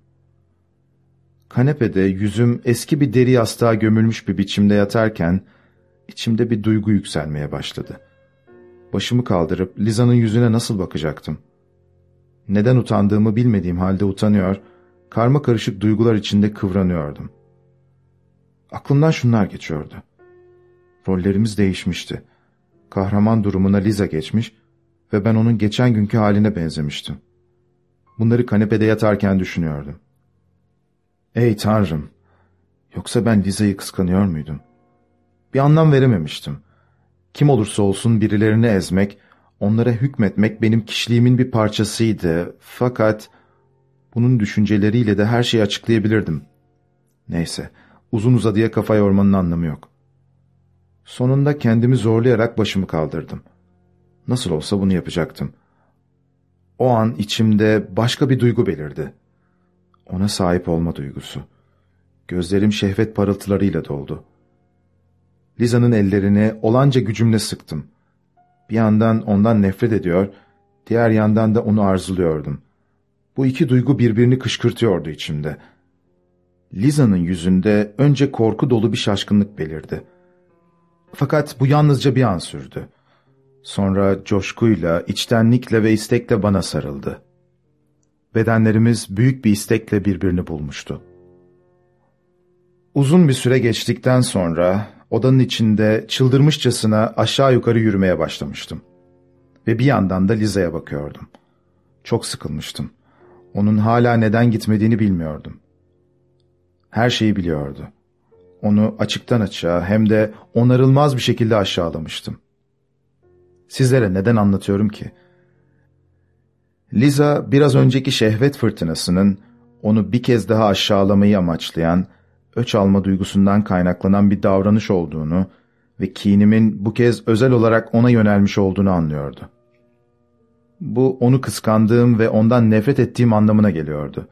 Speaker 2: Kanepede yüzüm eski bir deri yastığa gömülmüş bir biçimde yatarken içimde bir duygu yükselmeye başladı. Başımı kaldırıp Liza'nın yüzüne nasıl bakacaktım? Neden utandığımı bilmediğim halde utanıyor, karma karışık duygular içinde kıvranıyordum. Aklımdan şunlar geçiyordu. Rollerimiz değişmişti. Kahraman durumuna Liza geçmiş ve ben onun geçen günkü haline benzemiştim. Bunları kanepede yatarken düşünüyordum. Ey Tanrım! Yoksa ben Liza'yı kıskanıyor muydum? Bir anlam verememiştim. Kim olursa olsun birilerini ezmek, onlara hükmetmek benim kişiliğimin bir parçasıydı. Fakat bunun düşünceleriyle de her şeyi açıklayabilirdim. Neyse, uzun uzadıya kafa yormanın anlamı yok. Sonunda kendimi zorlayarak başımı kaldırdım. Nasıl olsa bunu yapacaktım. O an içimde başka bir duygu belirdi. Ona sahip olma duygusu. Gözlerim şehvet parıltılarıyla doldu. Liza'nın ellerini olanca gücümle sıktım. Bir yandan ondan nefret ediyor, diğer yandan da onu arzuluyordum. Bu iki duygu birbirini kışkırtıyordu içimde. Liza'nın yüzünde önce korku dolu bir şaşkınlık belirdi. Fakat bu yalnızca bir an sürdü. Sonra coşkuyla, içtenlikle ve istekle bana sarıldı. Bedenlerimiz büyük bir istekle birbirini bulmuştu. Uzun bir süre geçtikten sonra odanın içinde çıldırmışçasına aşağı yukarı yürümeye başlamıştım. Ve bir yandan da Liza'ya bakıyordum. Çok sıkılmıştım. Onun hala neden gitmediğini bilmiyordum. Her şeyi biliyordu. Onu açıktan açığa hem de onarılmaz bir şekilde aşağılamıştım. Sizlere neden anlatıyorum ki? Liza biraz önceki şehvet fırtınasının onu bir kez daha aşağılamayı amaçlayan, öç alma duygusundan kaynaklanan bir davranış olduğunu ve kinimin bu kez özel olarak ona yönelmiş olduğunu anlıyordu. Bu onu kıskandığım ve ondan nefret ettiğim anlamına geliyordu.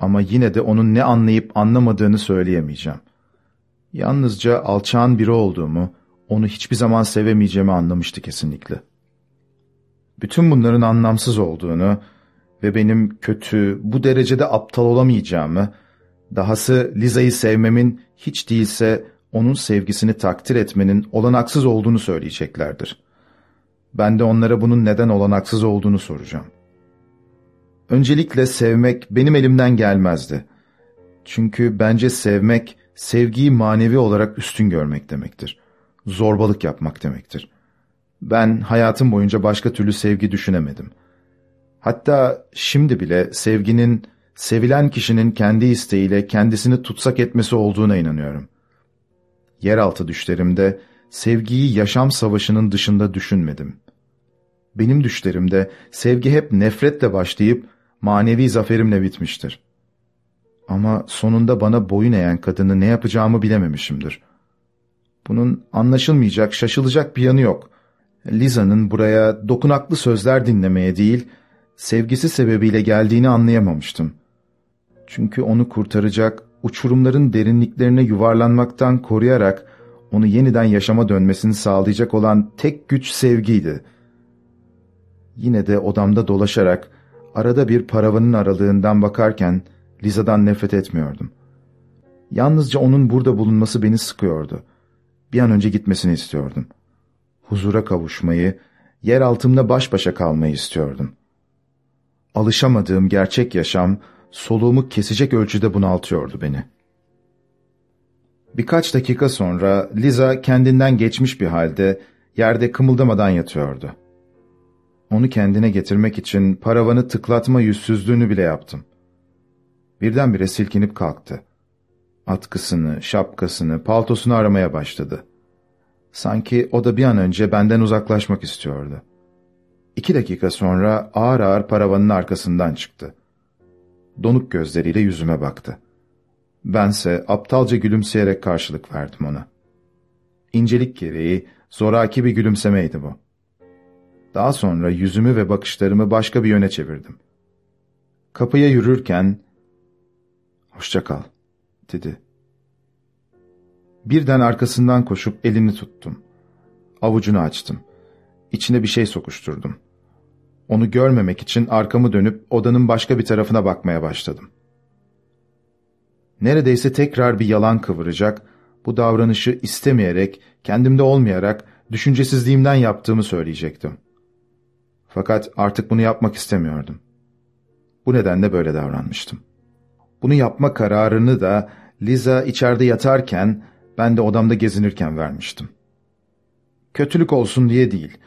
Speaker 2: Ama yine de onun ne anlayıp anlamadığını söyleyemeyeceğim. Yalnızca alçağın biri olduğumu, onu hiçbir zaman sevemeyeceğimi anlamıştı kesinlikle. Bütün bunların anlamsız olduğunu ve benim kötü, bu derecede aptal olamayacağımı, dahası Liza'yı sevmemin hiç değilse onun sevgisini takdir etmenin olanaksız olduğunu söyleyeceklerdir. Ben de onlara bunun neden olanaksız olduğunu soracağım. Öncelikle sevmek benim elimden gelmezdi. Çünkü bence sevmek, sevgiyi manevi olarak üstün görmek demektir. Zorbalık yapmak demektir. Ben hayatım boyunca başka türlü sevgi düşünemedim. Hatta şimdi bile sevginin, sevilen kişinin kendi isteğiyle kendisini tutsak etmesi olduğuna inanıyorum. Yeraltı düşlerimde sevgiyi yaşam savaşının dışında düşünmedim. Benim düşlerimde sevgi hep nefretle başlayıp manevi zaferimle bitmiştir. Ama sonunda bana boyun eğen kadını ne yapacağımı bilememişimdir. Bunun anlaşılmayacak, şaşılacak bir yanı yok. Liza'nın buraya dokunaklı sözler dinlemeye değil, sevgisi sebebiyle geldiğini anlayamamıştım. Çünkü onu kurtaracak, uçurumların derinliklerine yuvarlanmaktan koruyarak onu yeniden yaşama dönmesini sağlayacak olan tek güç sevgiydi. Yine de odamda dolaşarak arada bir paravanın aralığından bakarken Liza'dan nefret etmiyordum. Yalnızca onun burada bulunması beni sıkıyordu. Bir an önce gitmesini istiyordum. Huzura kavuşmayı, yer altımda baş başa kalmayı istiyordum. Alışamadığım gerçek yaşam, soluğumu kesecek ölçüde bunaltıyordu beni. Birkaç dakika sonra Liza kendinden geçmiş bir halde yerde kımıldamadan yatıyordu. Onu kendine getirmek için paravanı tıklatma yüzsüzlüğünü bile yaptım. Birdenbire silkinip kalktı. Atkısını, şapkasını, paltosunu aramaya başladı. Sanki o da bir an önce benden uzaklaşmak istiyordu. İki dakika sonra ağır ağır paravanın arkasından çıktı. Donuk gözleriyle yüzüme baktı. Bense aptalca gülümseyerek karşılık verdim ona. İncelik gereği zoraki bir gülümsemeydi bu. Daha sonra yüzümü ve bakışlarımı başka bir yöne çevirdim. Kapıya yürürken, ''Hoşça kal.'' Dedi. Birden arkasından koşup elini tuttum. Avucunu açtım. İçine bir şey sokuşturdum. Onu görmemek için arkamı dönüp odanın başka bir tarafına bakmaya başladım. Neredeyse tekrar bir yalan kıvıracak, bu davranışı istemeyerek, kendimde olmayarak, düşüncesizliğimden yaptığımı söyleyecektim. Fakat artık bunu yapmak istemiyordum. Bu nedenle böyle davranmıştım. Bunu yapma kararını da Liza içeride yatarken, ben de odamda gezinirken vermiştim. Kötülük olsun diye değil,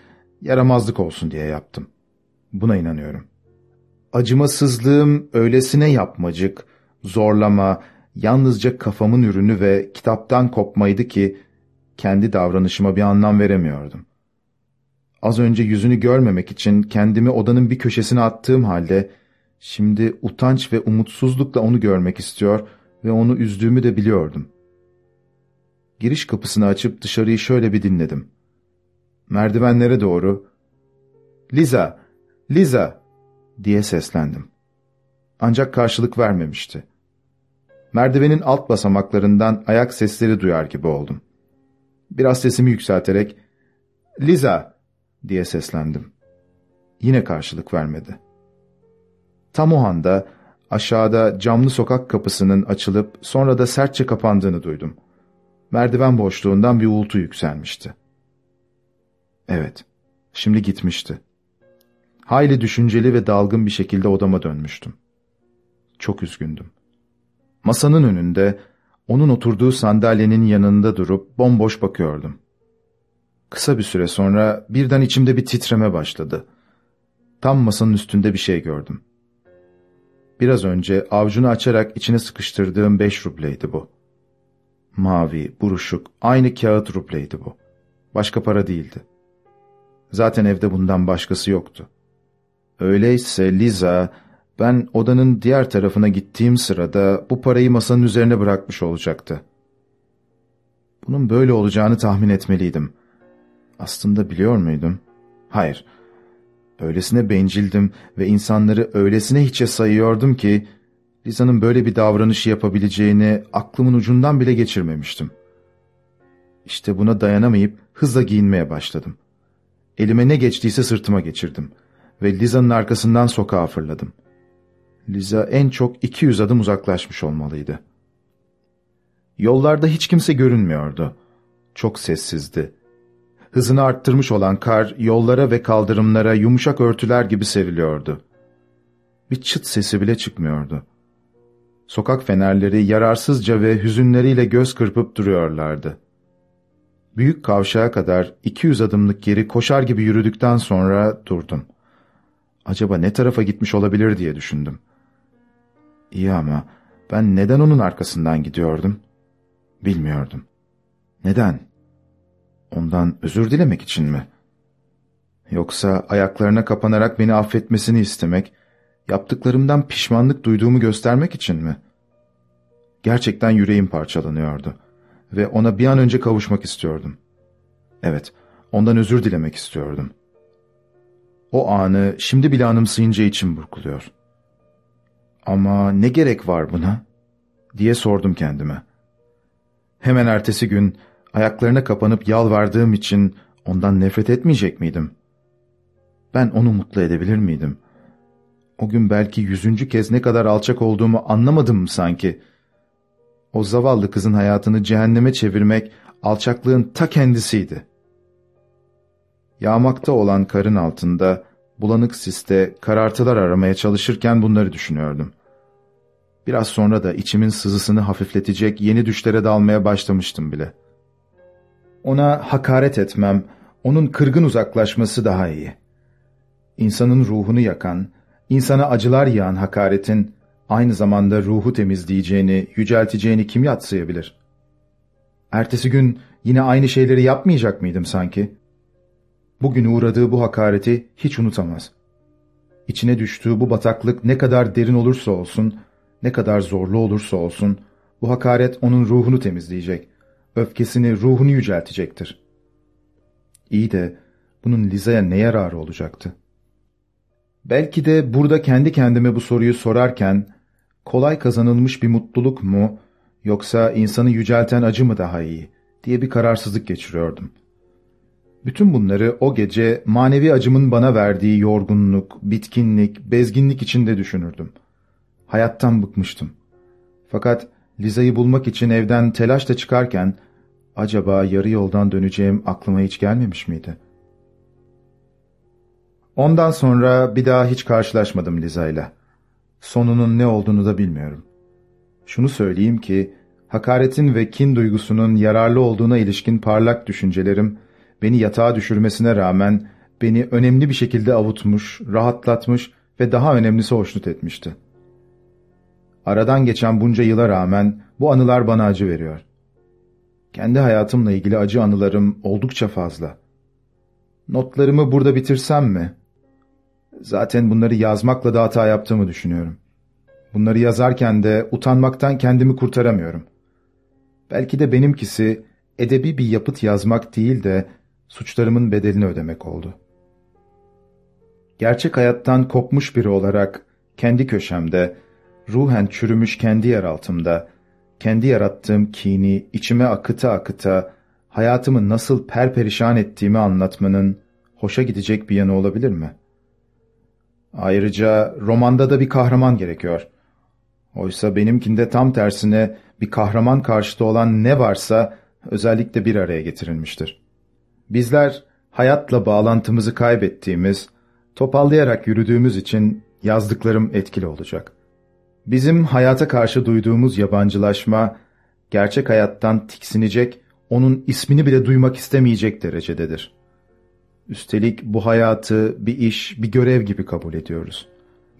Speaker 2: yaramazlık olsun diye yaptım. Buna inanıyorum. Acımasızlığım öylesine yapmacık, zorlama, yalnızca kafamın ürünü ve kitaptan kopmaydı ki, kendi davranışıma bir anlam veremiyordum. Az önce yüzünü görmemek için kendimi odanın bir köşesine attığım halde, şimdi utanç ve umutsuzlukla onu görmek istiyor ve onu üzdüğümü de biliyordum. Giriş kapısını açıp dışarıyı şöyle bir dinledim. Merdivenlere doğru, ''Liza, Liza!'' diye seslendim. Ancak karşılık vermemişti. Merdivenin alt basamaklarından ayak sesleri duyar gibi oldum. Biraz sesimi yükselterek, ''Liza!'' diye seslendim. Yine karşılık vermedi. Tam o anda aşağıda camlı sokak kapısının açılıp sonra da sertçe kapandığını duydum. Merdiven boşluğundan bir uğultu yükselmişti. Evet, şimdi gitmişti. Hayli düşünceli ve dalgın bir şekilde odama dönmüştüm. Çok üzgündüm. Masanın önünde, onun oturduğu sandalyenin yanında durup bomboş bakıyordum. Kısa bir süre sonra birden içimde bir titreme başladı. Tam masanın üstünde bir şey gördüm. Biraz önce avcunu açarak içine sıkıştırdığım beş rubleydi bu. Mavi, buruşuk, aynı kağıt rubleydi bu. Başka para değildi. Zaten evde bundan başkası yoktu. Öyleyse Liza, ben odanın diğer tarafına gittiğim sırada bu parayı masanın üzerine bırakmış olacaktı. Bunun böyle olacağını tahmin etmeliydim. Aslında biliyor muydum? Hayır. Öylesine bencildim ve insanları öylesine hiçe sayıyordum ki Liza'nın böyle bir davranışı yapabileceğini aklımın ucundan bile geçirmemiştim. İşte buna dayanamayıp hızla giyinmeye başladım. Elime ne geçtiyse sırtıma geçirdim ve Liza'nın arkasından sokağa fırladım. Liza en çok 200 adım uzaklaşmış olmalıydı. Yollarda hiç kimse görünmüyordu. Çok sessizdi. Hızını arttırmış olan kar yollara ve kaldırımlara yumuşak örtüler gibi seriliyordu. Bir çıt sesi bile çıkmıyordu. Sokak fenerleri yararsızca ve hüzünleriyle göz kırpıp duruyorlardı. Büyük kavşağa kadar 200 adımlık geri koşar gibi yürüdükten sonra durdum. Acaba ne tarafa gitmiş olabilir diye düşündüm. İyi ama ben neden onun arkasından gidiyordum? Bilmiyordum. Neden? Ondan özür dilemek için mi? Yoksa ayaklarına kapanarak beni affetmesini istemek, yaptıklarımdan pişmanlık duyduğumu göstermek için mi? Gerçekten yüreğim parçalanıyordu ve ona bir an önce kavuşmak istiyordum. Evet, ondan özür dilemek istiyordum. O anı şimdi bile anımsayınca içim burkuluyor. Ama ne gerek var buna? diye sordum kendime. Hemen ertesi gün ayaklarına kapanıp yalvardığım için ondan nefret etmeyecek miydim? Ben onu mutlu edebilir miydim? O gün belki yüzüncü kez ne kadar alçak olduğumu anlamadım mı sanki? O zavallı kızın hayatını cehenneme çevirmek alçaklığın ta kendisiydi. Yağmakta olan karın altında, bulanık siste karartılar aramaya çalışırken bunları düşünüyordum. Biraz sonra da içimin sızısını hafifletecek yeni düşlere dalmaya başlamıştım bile. Ona hakaret etmem, onun kırgın uzaklaşması daha iyi. İnsanın ruhunu yakan, insana acılar yağan hakaretin aynı zamanda ruhu temizleyeceğini, yücelteceğini kim yatsıyabilir? Ertesi gün yine aynı şeyleri yapmayacak mıydım sanki? Bugün uğradığı bu hakareti hiç unutamaz. İçine düştüğü bu bataklık ne kadar derin olursa olsun, ne kadar zorlu olursa olsun, bu hakaret onun ruhunu temizleyecek, öfkesini, ruhunu yüceltecektir. İyi de bunun Liza'ya ne yararı olacaktı? Belki de burada kendi kendime bu soruyu sorarken, kolay kazanılmış bir mutluluk mu, yoksa insanı yücelten acı mı daha iyi, diye bir kararsızlık geçiriyordum. Bütün bunları o gece manevi acımın bana verdiği yorgunluk, bitkinlik, bezginlik içinde düşünürdüm. Hayattan bıkmıştım. Fakat Liza'yı bulmak için evden telaşla çıkarken acaba yarı yoldan döneceğim aklıma hiç gelmemiş miydi? Ondan sonra bir daha hiç karşılaşmadım Liza'yla. Sonunun ne olduğunu da bilmiyorum. Şunu söyleyeyim ki, hakaretin ve kin duygusunun yararlı olduğuna ilişkin parlak düşüncelerim, beni yatağa düşürmesine rağmen beni önemli bir şekilde avutmuş, rahatlatmış ve daha önemlisi hoşnut etmişti. Aradan geçen bunca yıla rağmen bu anılar bana acı veriyor. Kendi hayatımla ilgili acı anılarım oldukça fazla. Notlarımı burada bitirsem mi? Zaten bunları yazmakla da hata yaptığımı düşünüyorum. Bunları yazarken de utanmaktan kendimi kurtaramıyorum. Belki de benimkisi edebi bir yapıt yazmak değil de suçlarımın bedelini ödemek oldu. Gerçek hayattan kopmuş biri olarak kendi köşemde, ruhen çürümüş kendi yer altımda, kendi yarattığım kini içime akıta akıta, hayatımı nasıl perperişan ettiğimi anlatmanın hoşa gidecek bir yanı olabilir mi? Ayrıca romanda da bir kahraman gerekiyor. Oysa benimkinde tam tersine bir kahraman karşıtı olan ne varsa özellikle bir araya getirilmiştir. Bizler hayatla bağlantımızı kaybettiğimiz, topallayarak yürüdüğümüz için yazdıklarım etkili olacak. Bizim hayata karşı duyduğumuz yabancılaşma, gerçek hayattan tiksinecek, onun ismini bile duymak istemeyecek derecededir. Üstelik bu hayatı bir iş, bir görev gibi kabul ediyoruz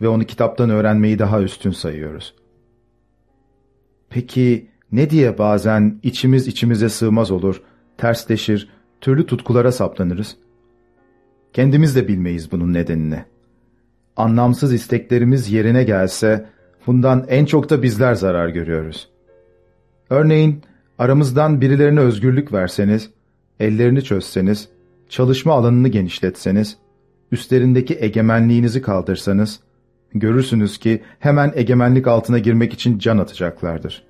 Speaker 2: ve onu kitaptan öğrenmeyi daha üstün sayıyoruz. Peki ne diye bazen içimiz içimize sığmaz olur, tersleşir, türlü tutkulara saplanırız? Kendimiz de bilmeyiz bunun nedenini. Anlamsız isteklerimiz yerine gelse, bundan en çok da bizler zarar görüyoruz. Örneğin, aramızdan birilerine özgürlük verseniz, ellerini çözseniz, çalışma alanını genişletseniz, üstlerindeki egemenliğinizi kaldırsanız, görürsünüz ki hemen egemenlik altına girmek için can atacaklardır.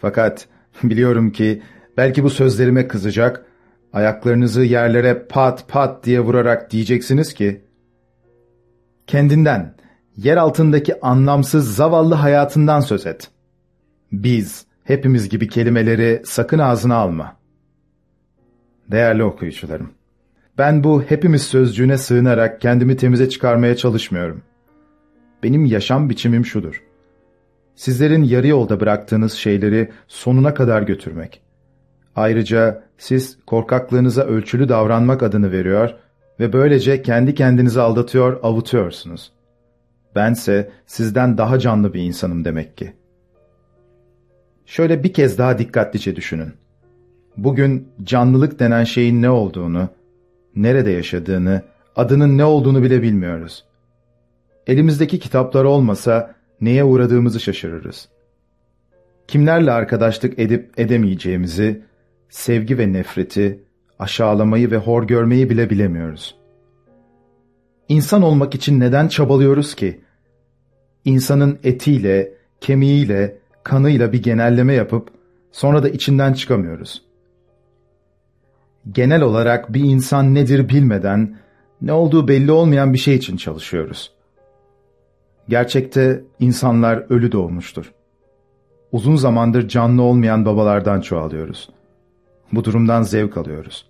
Speaker 2: Fakat biliyorum ki belki bu sözlerime kızacak, ayaklarınızı yerlere pat pat diye vurarak diyeceksiniz ki, kendinden, yer altındaki anlamsız zavallı hayatından söz et. Biz, hepimiz gibi kelimeleri sakın ağzına alma. Değerli okuyucularım, ben bu hepimiz sözcüğüne sığınarak kendimi temize çıkarmaya çalışmıyorum. Benim yaşam biçimim şudur. Sizlerin yarı yolda bıraktığınız şeyleri sonuna kadar götürmek. Ayrıca siz korkaklığınıza ölçülü davranmak adını veriyor ve böylece kendi kendinizi aldatıyor, avutuyorsunuz. Bense sizden daha canlı bir insanım demek ki. Şöyle bir kez daha dikkatlice düşünün. Bugün canlılık denen şeyin ne olduğunu, nerede yaşadığını, adının ne olduğunu bile bilmiyoruz. Elimizdeki kitaplar olmasa neye uğradığımızı şaşırırız. Kimlerle arkadaşlık edip edemeyeceğimizi, sevgi ve nefreti, aşağılamayı ve hor görmeyi bile bilemiyoruz. İnsan olmak için neden çabalıyoruz ki? İnsanın etiyle, kemiğiyle, kanıyla bir genelleme yapıp sonra da içinden çıkamıyoruz. Genel olarak bir insan nedir bilmeden, ne olduğu belli olmayan bir şey için çalışıyoruz. Gerçekte insanlar ölü doğmuştur. Uzun zamandır canlı olmayan babalardan çoğalıyoruz. Bu durumdan zevk alıyoruz.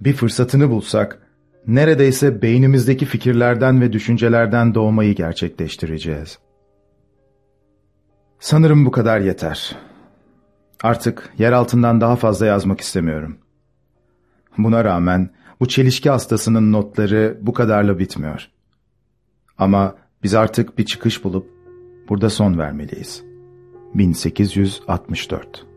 Speaker 2: Bir fırsatını bulsak, neredeyse beynimizdeki fikirlerden ve düşüncelerden doğmayı gerçekleştireceğiz. Sanırım bu kadar yeter. Artık yer altından daha fazla yazmak istemiyorum. Buna rağmen bu çelişki hastasının notları bu kadarla bitmiyor. Ama biz artık bir çıkış bulup burada son vermeliyiz. 1864